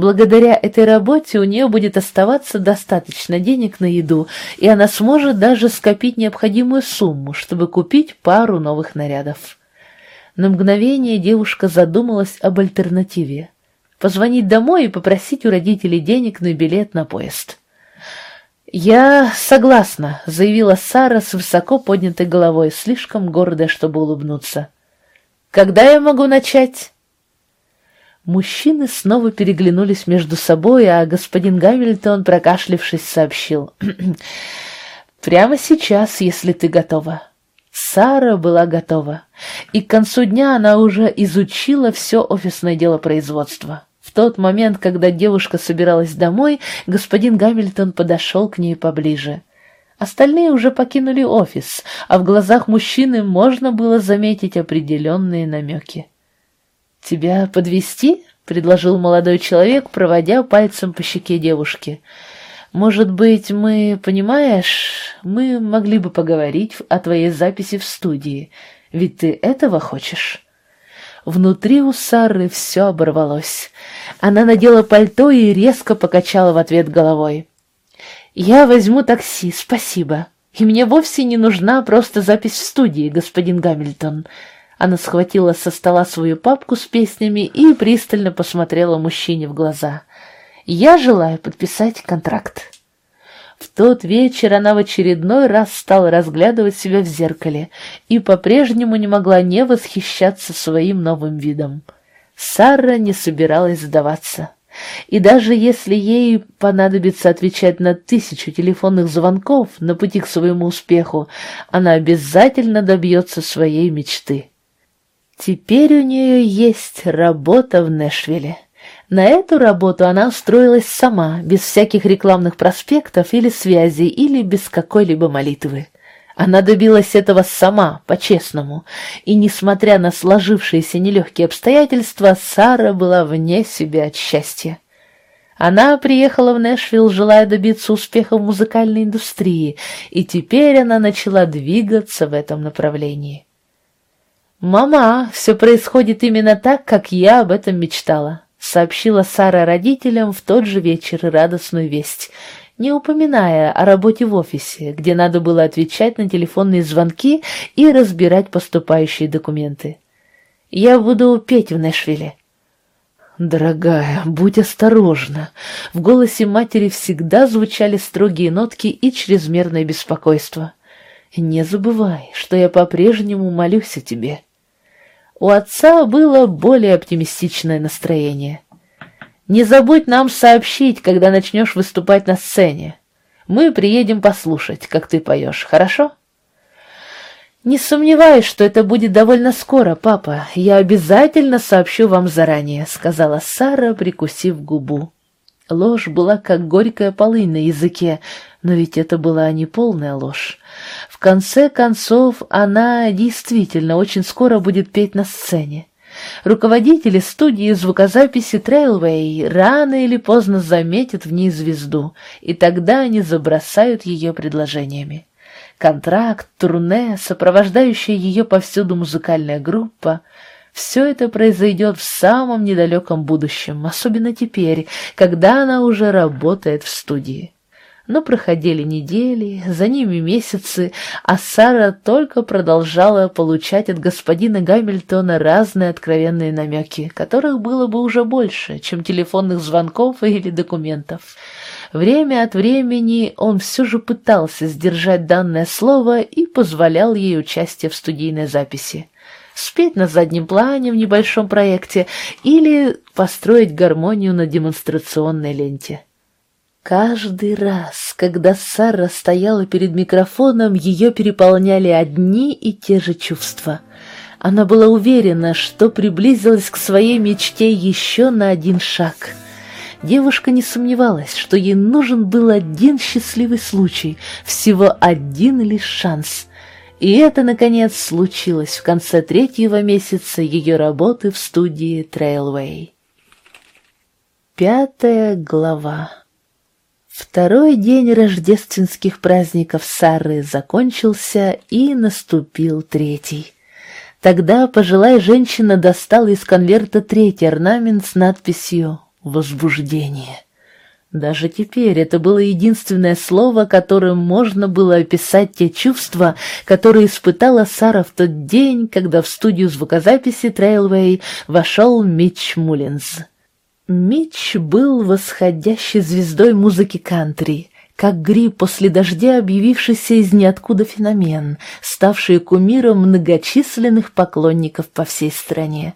Благодаря этой работе у нее будет оставаться достаточно денег на еду, и она сможет даже скопить необходимую сумму, чтобы купить пару новых нарядов. На мгновение девушка задумалась об альтернативе. Позвонить домой и попросить у родителей денег на билет на поезд. «Я согласна», — заявила Сара с высоко поднятой головой, слишком гордая, чтобы улыбнуться. «Когда я могу начать?» Мужчины снова переглянулись между собой, а господин Гамильтон, прокашлившись, сообщил. «Прямо сейчас, если ты готова». Сара была готова, и к концу дня она уже изучила все офисное дело производства. В тот момент, когда девушка собиралась домой, господин Гамильтон подошел к ней поближе. Остальные уже покинули офис, а в глазах мужчины можно было заметить определенные намеки. «Тебя подвести? предложил молодой человек, проводя пальцем по щеке девушки. Может быть, мы, понимаешь, мы могли бы поговорить о твоей записи в студии, ведь ты этого хочешь?» Внутри у Сары все оборвалось. Она надела пальто и резко покачала в ответ головой. «Я возьму такси, спасибо. И мне вовсе не нужна просто запись в студии, господин Гамильтон». Она схватила со стола свою папку с песнями и пристально посмотрела мужчине в глаза. «Я желаю подписать контракт». В тот вечер она в очередной раз стала разглядывать себя в зеркале и по-прежнему не могла не восхищаться своим новым видом. Сара не собиралась сдаваться. И даже если ей понадобится отвечать на тысячу телефонных звонков на пути к своему успеху, она обязательно добьется своей мечты. Теперь у нее есть работа в Нэшвилле. На эту работу она устроилась сама, без всяких рекламных проспектов или связей, или без какой-либо молитвы. Она добилась этого сама, по-честному, и, несмотря на сложившиеся нелегкие обстоятельства, Сара была вне себя от счастья. Она приехала в Нэшвилл, желая добиться успеха в музыкальной индустрии, и теперь она начала двигаться в этом направлении. «Мама, все происходит именно так, как я об этом мечтала сообщила Сара родителям в тот же вечер радостную весть, не упоминая о работе в офисе, где надо было отвечать на телефонные звонки и разбирать поступающие документы. «Я буду петь в Нэшвилле». «Дорогая, будь осторожна!» В голосе матери всегда звучали строгие нотки и чрезмерное беспокойство. «Не забывай, что я по-прежнему молюсь о тебе». У отца было более оптимистичное настроение. «Не забудь нам сообщить, когда начнешь выступать на сцене. Мы приедем послушать, как ты поешь, хорошо?» «Не сомневаюсь, что это будет довольно скоро, папа. Я обязательно сообщу вам заранее», — сказала Сара, прикусив губу. Ложь была как горькая полынь на языке, но ведь это была не полная ложь. В конце концов, она действительно очень скоро будет петь на сцене. Руководители студии звукозаписи Трейлвей рано или поздно заметят в ней звезду, и тогда они забросают ее предложениями. Контракт, турне, сопровождающая ее повсюду музыкальная группа — все это произойдет в самом недалеком будущем, особенно теперь, когда она уже работает в студии. Но проходили недели, за ними месяцы, а Сара только продолжала получать от господина Гамильтона разные откровенные намеки, которых было бы уже больше, чем телефонных звонков или документов. Время от времени он все же пытался сдержать данное слово и позволял ей участие в студийной записи спеть на заднем плане в небольшом проекте или построить гармонию на демонстрационной ленте. Каждый раз, когда Сара стояла перед микрофоном, ее переполняли одни и те же чувства. Она была уверена, что приблизилась к своей мечте еще на один шаг. Девушка не сомневалась, что ей нужен был один счастливый случай, всего один лишь шанс — и это, наконец, случилось в конце третьего месяца ее работы в студии Трейлвей. Пятая глава Второй день рождественских праздников Сары закончился, и наступил третий. Тогда пожилая женщина достала из конверта третий орнамент с надписью «Возбуждение». Даже теперь это было единственное слово, которым можно было описать те чувства, которые испытала Сара в тот день, когда в студию звукозаписи Трейлвей вошел Митч Муллинз. Митч был восходящей звездой музыки кантри, как гриб после дождя, объявившийся из ниоткуда феномен, ставший кумиром многочисленных поклонников по всей стране.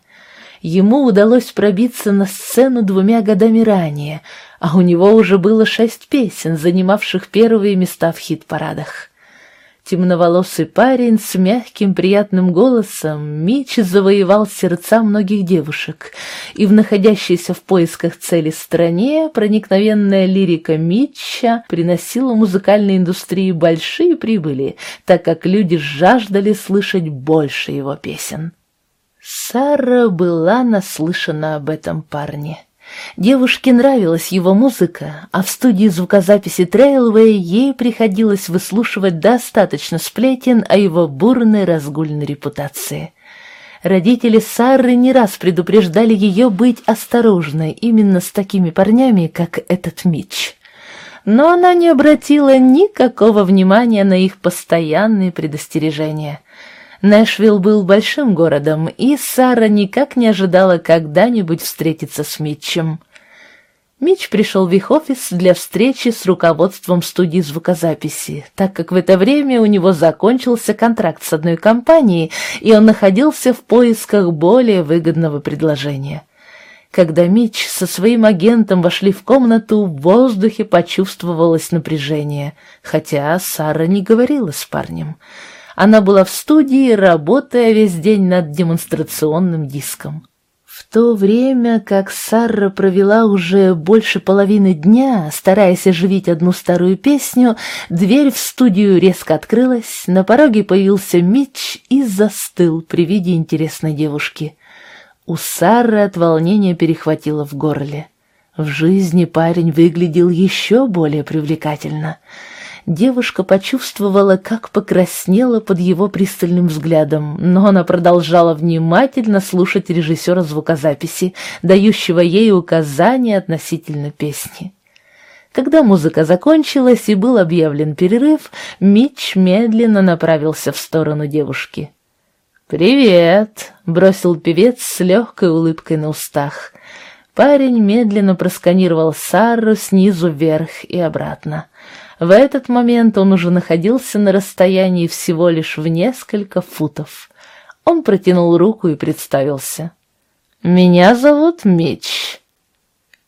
Ему удалось пробиться на сцену двумя годами ранее, а у него уже было шесть песен, занимавших первые места в хит-парадах. Темноволосый парень с мягким приятным голосом Мич завоевал сердца многих девушек, и в находящейся в поисках цели стране проникновенная лирика Митча приносила музыкальной индустрии большие прибыли, так как люди жаждали слышать больше его песен. Сара была наслышана об этом парне. Девушке нравилась его музыка, а в студии звукозаписи Трейлвей ей приходилось выслушивать достаточно сплетен о его бурной разгульной репутации. Родители Сары не раз предупреждали ее быть осторожной именно с такими парнями, как этот Митч. Но она не обратила никакого внимания на их постоянные предостережения. Нэшвилл был большим городом, и Сара никак не ожидала когда-нибудь встретиться с Митчем. Митч пришел в их офис для встречи с руководством студии звукозаписи, так как в это время у него закончился контракт с одной компанией, и он находился в поисках более выгодного предложения. Когда Митч со своим агентом вошли в комнату, в воздухе почувствовалось напряжение, хотя Сара не говорила с парнем. Она была в студии, работая весь день над демонстрационным диском. В то время как Сара провела уже больше половины дня, стараясь оживить одну старую песню, дверь в студию резко открылась, на пороге появился Митч и застыл при виде интересной девушки. У Сары от волнения перехватило в горле. В жизни парень выглядел еще более привлекательно — девушка почувствовала, как покраснела под его пристальным взглядом, но она продолжала внимательно слушать режиссера звукозаписи, дающего ей указания относительно песни. Когда музыка закончилась и был объявлен перерыв, Митч медленно направился в сторону девушки. «Привет!» — бросил певец с легкой улыбкой на устах. Парень медленно просканировал Сару снизу вверх и обратно. В этот момент он уже находился на расстоянии всего лишь в несколько футов. Он протянул руку и представился. «Меня зовут Мич».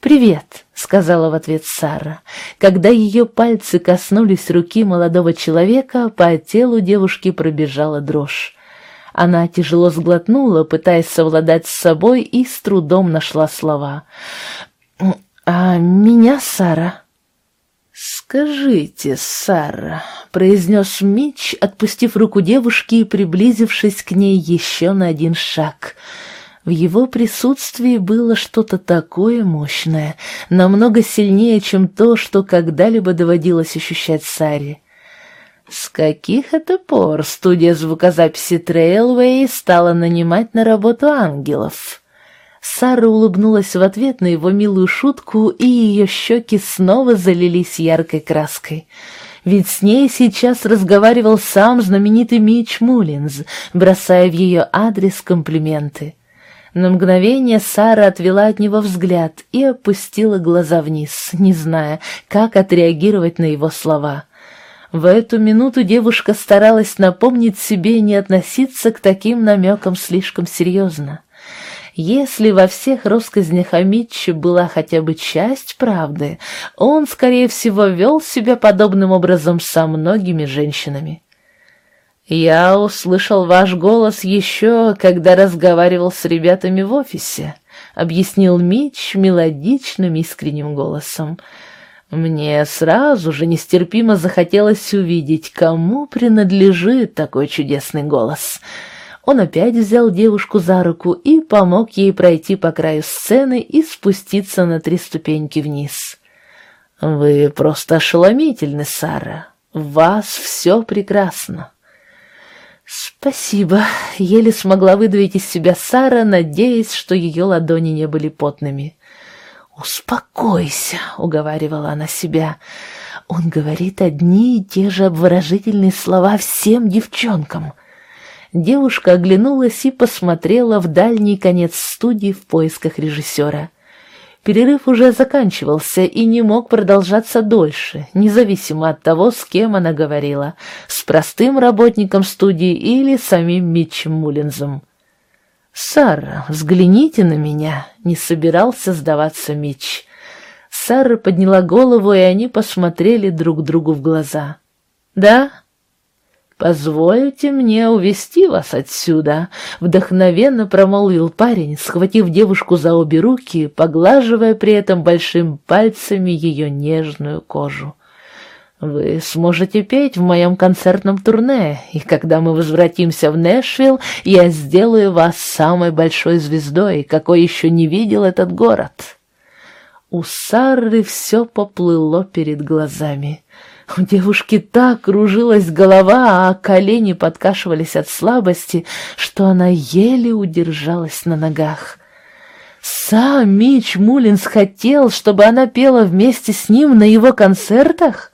«Привет», — сказала в ответ Сара. Когда ее пальцы коснулись руки молодого человека, по телу девушки пробежала дрожь. Она тяжело сглотнула, пытаясь совладать с собой, и с трудом нашла слова. «А меня Сара?» «Скажите, Сара», — произнес Мич, отпустив руку девушки и приблизившись к ней еще на один шаг. В его присутствии было что-то такое мощное, намного сильнее, чем то, что когда-либо доводилось ощущать Саре. С каких это пор студия звукозаписи Трейлвей стала нанимать на работу ангелов? Сара улыбнулась в ответ на его милую шутку, и ее щеки снова залились яркой краской. Ведь с ней сейчас разговаривал сам знаменитый Мич Мулинз, бросая в ее адрес комплименты. На мгновение Сара отвела от него взгляд и опустила глаза вниз, не зная, как отреагировать на его слова. В эту минуту девушка старалась напомнить себе не относиться к таким намекам слишком серьезно. Если во всех россказнях о Митче была хотя бы часть правды, он, скорее всего, вел себя подобным образом со многими женщинами. «Я услышал ваш голос еще, когда разговаривал с ребятами в офисе», — объяснил Митч мелодичным искренним голосом. «Мне сразу же нестерпимо захотелось увидеть, кому принадлежит такой чудесный голос». Он опять взял девушку за руку и помог ей пройти по краю сцены и спуститься на три ступеньки вниз. «Вы просто ошеломительны, Сара. В вас все прекрасно». «Спасибо», — еле смогла выдавить из себя Сара, надеясь, что ее ладони не были потными. «Успокойся», — уговаривала она себя. «Он говорит одни и те же обворожительные слова всем девчонкам». Девушка оглянулась и посмотрела в дальний конец студии в поисках режиссера. Перерыв уже заканчивался и не мог продолжаться дольше, независимо от того, с кем она говорила, с простым работником студии или самим Митчем Муллинзом. «Сара, взгляните на меня!» — не собирался сдаваться Митч. Сара подняла голову, и они посмотрели друг другу в глаза. «Да?» «Позвольте мне увести вас отсюда», — вдохновенно промолвил парень, схватив девушку за обе руки, поглаживая при этом большим пальцами ее нежную кожу. «Вы сможете петь в моем концертном турне, и когда мы возвратимся в Нэшвилл, я сделаю вас самой большой звездой, какой еще не видел этот город». У Сары все поплыло перед глазами. У девушки так кружилась голова, а колени подкашивались от слабости, что она еле удержалась на ногах. Сам Мич Мулинс хотел, чтобы она пела вместе с ним на его концертах?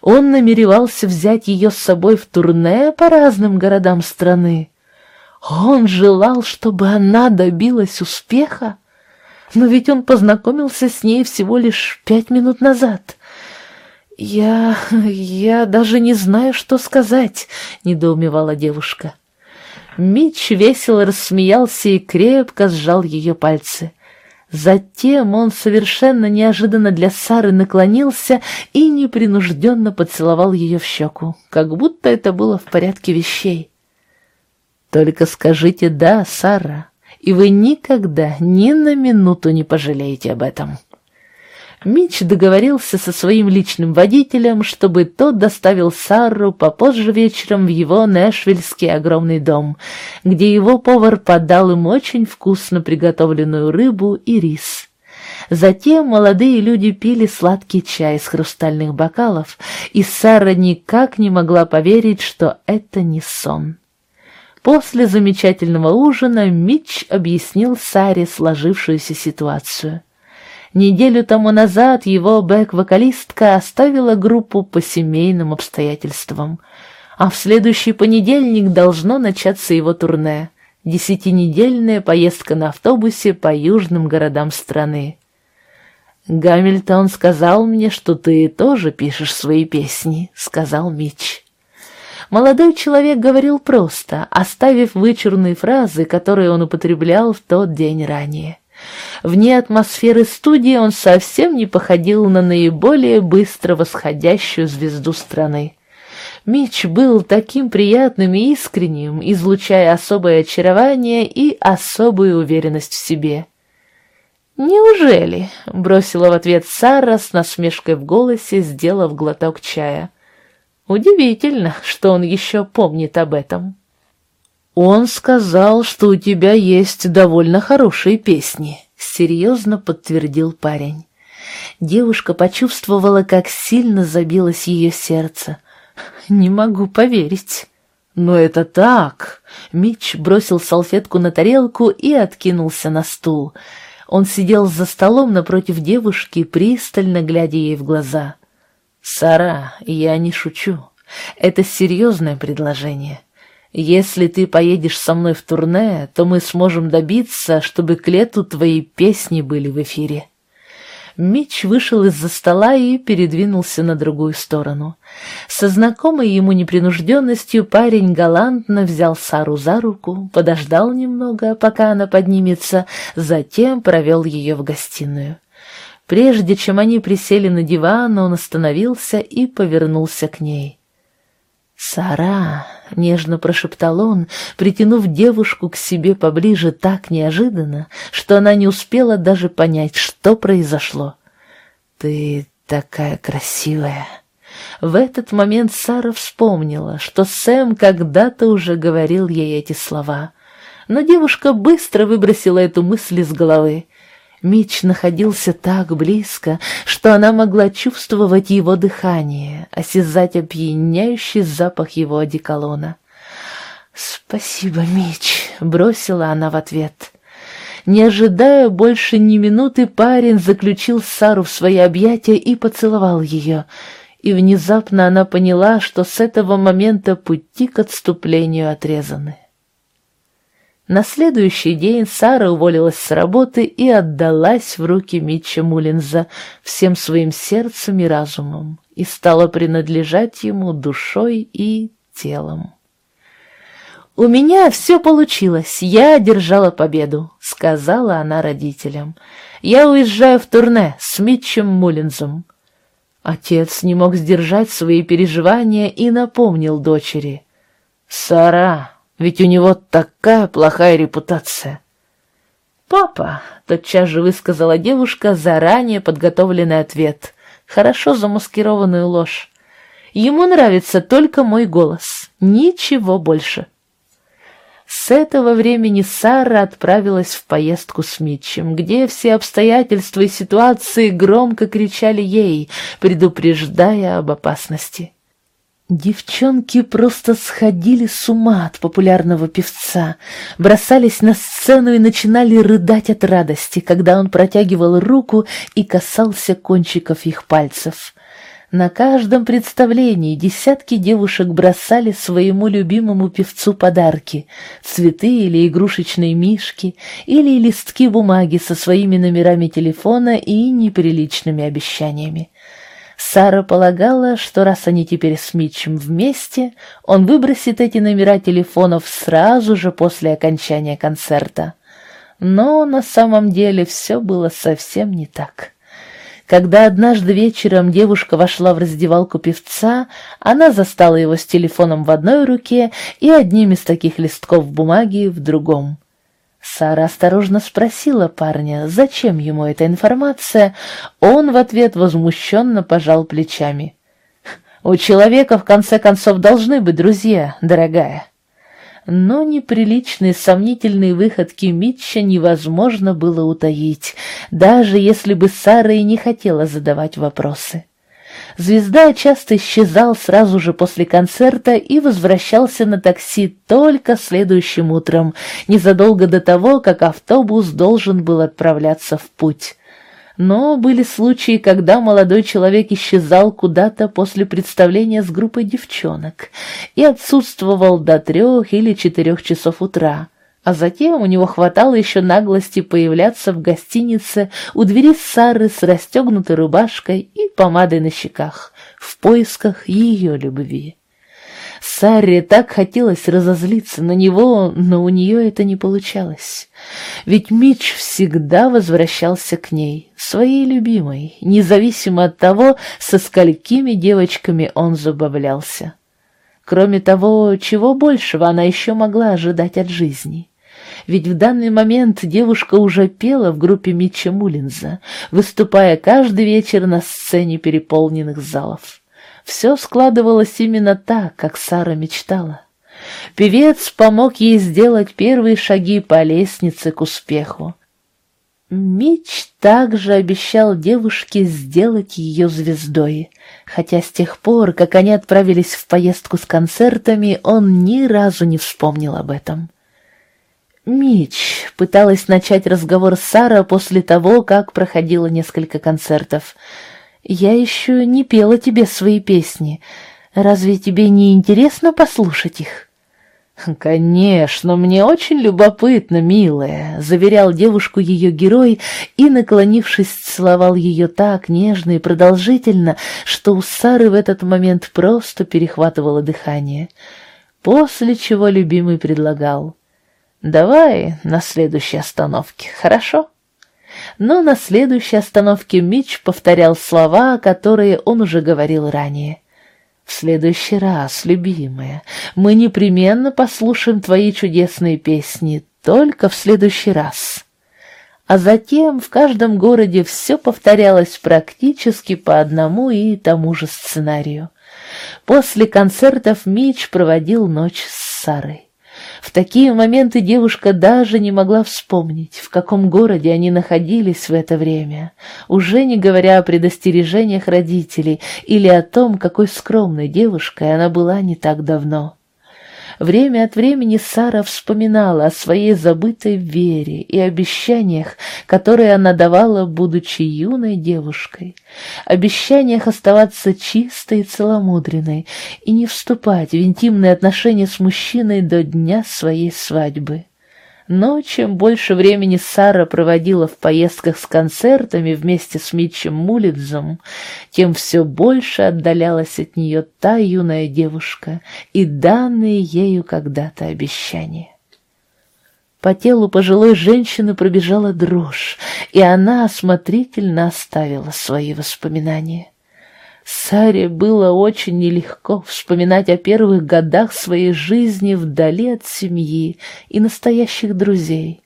Он намеревался взять ее с собой в турне по разным городам страны. Он желал, чтобы она добилась успеха. Но ведь он познакомился с ней всего лишь пять минут назад. «Я... я даже не знаю, что сказать», — недоумевала девушка. Митч весело рассмеялся и крепко сжал ее пальцы. Затем он совершенно неожиданно для Сары наклонился и непринужденно поцеловал ее в щеку, как будто это было в порядке вещей. «Только скажите «да», Сара, и вы никогда ни на минуту не пожалеете об этом». Мич договорился со своим личным водителем, чтобы тот доставил Сару попозже вечером в его нэшвильский огромный дом, где его повар подал им очень вкусно приготовленную рыбу и рис. Затем молодые люди пили сладкий чай из хрустальных бокалов, и Сара никак не могла поверить, что это не сон. После замечательного ужина Мич объяснил Саре сложившуюся ситуацию. Неделю тому назад его бэк-вокалистка оставила группу по семейным обстоятельствам, а в следующий понедельник должно начаться его турне — десятинедельная поездка на автобусе по южным городам страны. «Гамильтон сказал мне, что ты тоже пишешь свои песни», — сказал Мич. Молодой человек говорил просто, оставив вычурные фразы, которые он употреблял в тот день ранее. Вне атмосферы студии он совсем не походил на наиболее быстро восходящую звезду страны. Мич был таким приятным и искренним, излучая особое очарование и особую уверенность в себе. «Неужели?» — бросила в ответ Сара с насмешкой в голосе, сделав глоток чая. «Удивительно, что он еще помнит об этом». «Он сказал, что у тебя есть довольно хорошие песни», — серьезно подтвердил парень. Девушка почувствовала, как сильно забилось ее сердце. «Не могу поверить». «Но это так!» Мич бросил салфетку на тарелку и откинулся на стул. Он сидел за столом напротив девушки, пристально глядя ей в глаза. «Сара, я не шучу. Это серьезное предложение. Если ты поедешь со мной в турне, то мы сможем добиться, чтобы к лету твои песни были в эфире». Мич вышел из-за стола и передвинулся на другую сторону. Со знакомой ему непринужденностью парень галантно взял Сару за руку, подождал немного, пока она поднимется, затем провел ее в гостиную. Прежде чем они присели на диван, он остановился и повернулся к ней. «Сара!» — нежно прошептал он, притянув девушку к себе поближе так неожиданно, что она не успела даже понять, что произошло. «Ты такая красивая!» В этот момент Сара вспомнила, что Сэм когда-то уже говорил ей эти слова, но девушка быстро выбросила эту мысль из головы. Мич находился так близко, что она могла чувствовать его дыхание, осязать опьяняющий запах его одеколона. «Спасибо, Мич», — бросила она в ответ. Не ожидая больше ни минуты, парень заключил Сару в свои объятия и поцеловал ее, и внезапно она поняла, что с этого момента пути к отступлению отрезаны. На следующий день Сара уволилась с работы и отдалась в руки Митча Мулинза всем своим сердцем и разумом и стала принадлежать ему душой и телом. «У меня все получилось, я одержала победу», — сказала она родителям. «Я уезжаю в турне с Митчем Мулинзом». Отец не мог сдержать свои переживания и напомнил дочери. «Сара, ведь у него такая плохая репутация. «Папа», — тотчас же высказала девушка заранее подготовленный ответ, хорошо замаскированную ложь. «Ему нравится только мой голос, ничего больше». С этого времени Сара отправилась в поездку с Митчем, где все обстоятельства и ситуации громко кричали ей, предупреждая об опасности. Девчонки просто сходили с ума от популярного певца, бросались на сцену и начинали рыдать от радости, когда он протягивал руку и касался кончиков их пальцев. На каждом представлении десятки девушек бросали своему любимому певцу подарки — цветы или игрушечные мишки, или листки бумаги со своими номерами телефона и неприличными обещаниями. Сара полагала, что раз они теперь с Митчем вместе, он выбросит эти номера телефонов сразу же после окончания концерта. Но на самом деле все было совсем не так. Когда однажды вечером девушка вошла в раздевалку певца, она застала его с телефоном в одной руке и одним из таких листков бумаги в другом. Сара осторожно спросила парня, зачем ему эта информация, он в ответ возмущенно пожал плечами. «У человека, в конце концов, должны быть друзья, дорогая» но неприличные сомнительные выходки Митча невозможно было утаить, даже если бы Сара и не хотела задавать вопросы. Звезда часто исчезал сразу же после концерта и возвращался на такси только следующим утром, незадолго до того, как автобус должен был отправляться в путь. Но были случаи, когда молодой человек исчезал куда-то после представления с группой девчонок и отсутствовал до трех или четырех часов утра, а затем у него хватало еще наглости появляться в гостинице у двери Сары с расстегнутой рубашкой и помадой на щеках в поисках ее любви. Саре так хотелось разозлиться на него, но у нее это не получалось. Ведь Мич всегда возвращался к ней, своей любимой, независимо от того, со сколькими девочками он забавлялся. Кроме того, чего большего она еще могла ожидать от жизни? Ведь в данный момент девушка уже пела в группе Митча Мулинза, выступая каждый вечер на сцене переполненных залов. Все складывалось именно так, как Сара мечтала. Певец помог ей сделать первые шаги по лестнице к успеху. Мич также обещал девушке сделать ее звездой, хотя с тех пор, как они отправились в поездку с концертами, он ни разу не вспомнил об этом. Мич пыталась начать разговор с Сара после того, как проходило несколько концертов — я еще не пела тебе свои песни. Разве тебе не интересно послушать их?» «Конечно, мне очень любопытно, милая», — заверял девушку ее герой и, наклонившись, целовал ее так нежно и продолжительно, что у Сары в этот момент просто перехватывало дыхание. После чего любимый предлагал. «Давай на следующей остановке, хорошо?» но на следующей остановке Мич повторял слова, которые он уже говорил ранее. «В следующий раз, любимая, мы непременно послушаем твои чудесные песни, только в следующий раз». А затем в каждом городе все повторялось практически по одному и тому же сценарию. После концертов Мич проводил ночь с Сарой. В такие моменты девушка даже не могла вспомнить, в каком городе они находились в это время, уже не говоря о предостережениях родителей или о том, какой скромной девушкой она была не так давно. Время от времени Сара вспоминала о своей забытой вере и обещаниях, которые она давала, будучи юной девушкой, обещаниях оставаться чистой и целомудренной и не вступать в интимные отношения с мужчиной до дня своей свадьбы. Но чем больше времени Сара проводила в поездках с концертами вместе с Митчем Мулидзом, тем все больше отдалялась от нее та юная девушка и данные ею когда-то обещания. По телу пожилой женщины пробежала дрожь, и она осмотрительно оставила свои воспоминания. Саре было очень нелегко вспоминать о первых годах своей жизни вдали от семьи и настоящих друзей.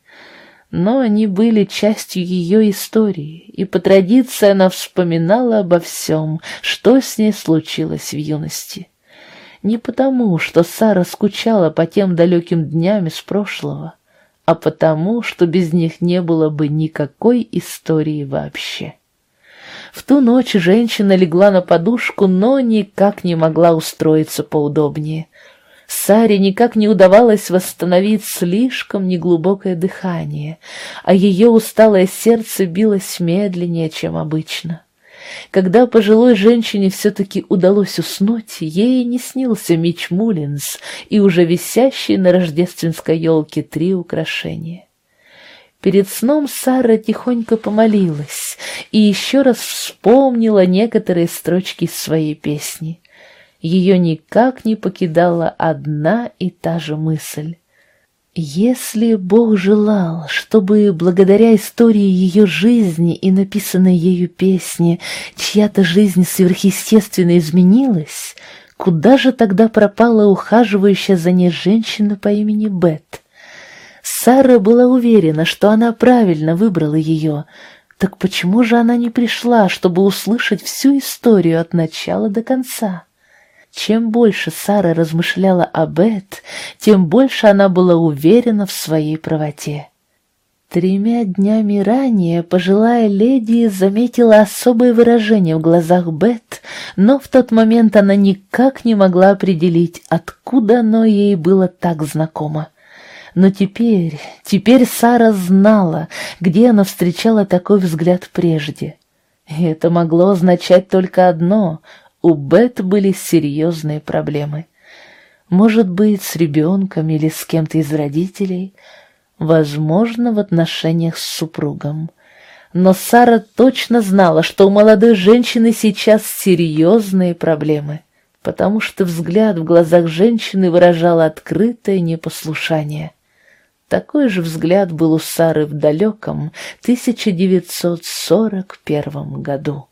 Но они были частью ее истории, и по традиции она вспоминала обо всем, что с ней случилось в юности. Не потому, что Сара скучала по тем далеким дням из прошлого, а потому, что без них не было бы никакой истории вообще. В ту ночь женщина легла на подушку, но никак не могла устроиться поудобнее. Саре никак не удавалось восстановить слишком неглубокое дыхание, а ее усталое сердце билось медленнее, чем обычно. Когда пожилой женщине все-таки удалось уснуть, ей не снился Мич Мулинс и уже висящие на рождественской елке три украшения. Перед сном Сара тихонько помолилась и еще раз вспомнила некоторые строчки своей песни. Ее никак не покидала одна и та же мысль. Если Бог желал, чтобы благодаря истории ее жизни и написанной ею песне чья-то жизнь сверхъестественно изменилась, куда же тогда пропала ухаживающая за ней женщина по имени Бет? Сара была уверена, что она правильно выбрала ее. Так почему же она не пришла, чтобы услышать всю историю от начала до конца? Чем больше Сара размышляла об Эд, тем больше она была уверена в своей правоте. Тремя днями ранее пожилая леди заметила особое выражение в глазах Бет, но в тот момент она никак не могла определить, откуда оно ей было так знакомо. Но теперь, теперь Сара знала, где она встречала такой взгляд прежде. И это могло означать только одно — у Бет были серьезные проблемы. Может быть, с ребенком или с кем-то из родителей, возможно, в отношениях с супругом. Но Сара точно знала, что у молодой женщины сейчас серьезные проблемы, потому что взгляд в глазах женщины выражал открытое непослушание. Такой же взгляд был у Сары в далеком 1941 году.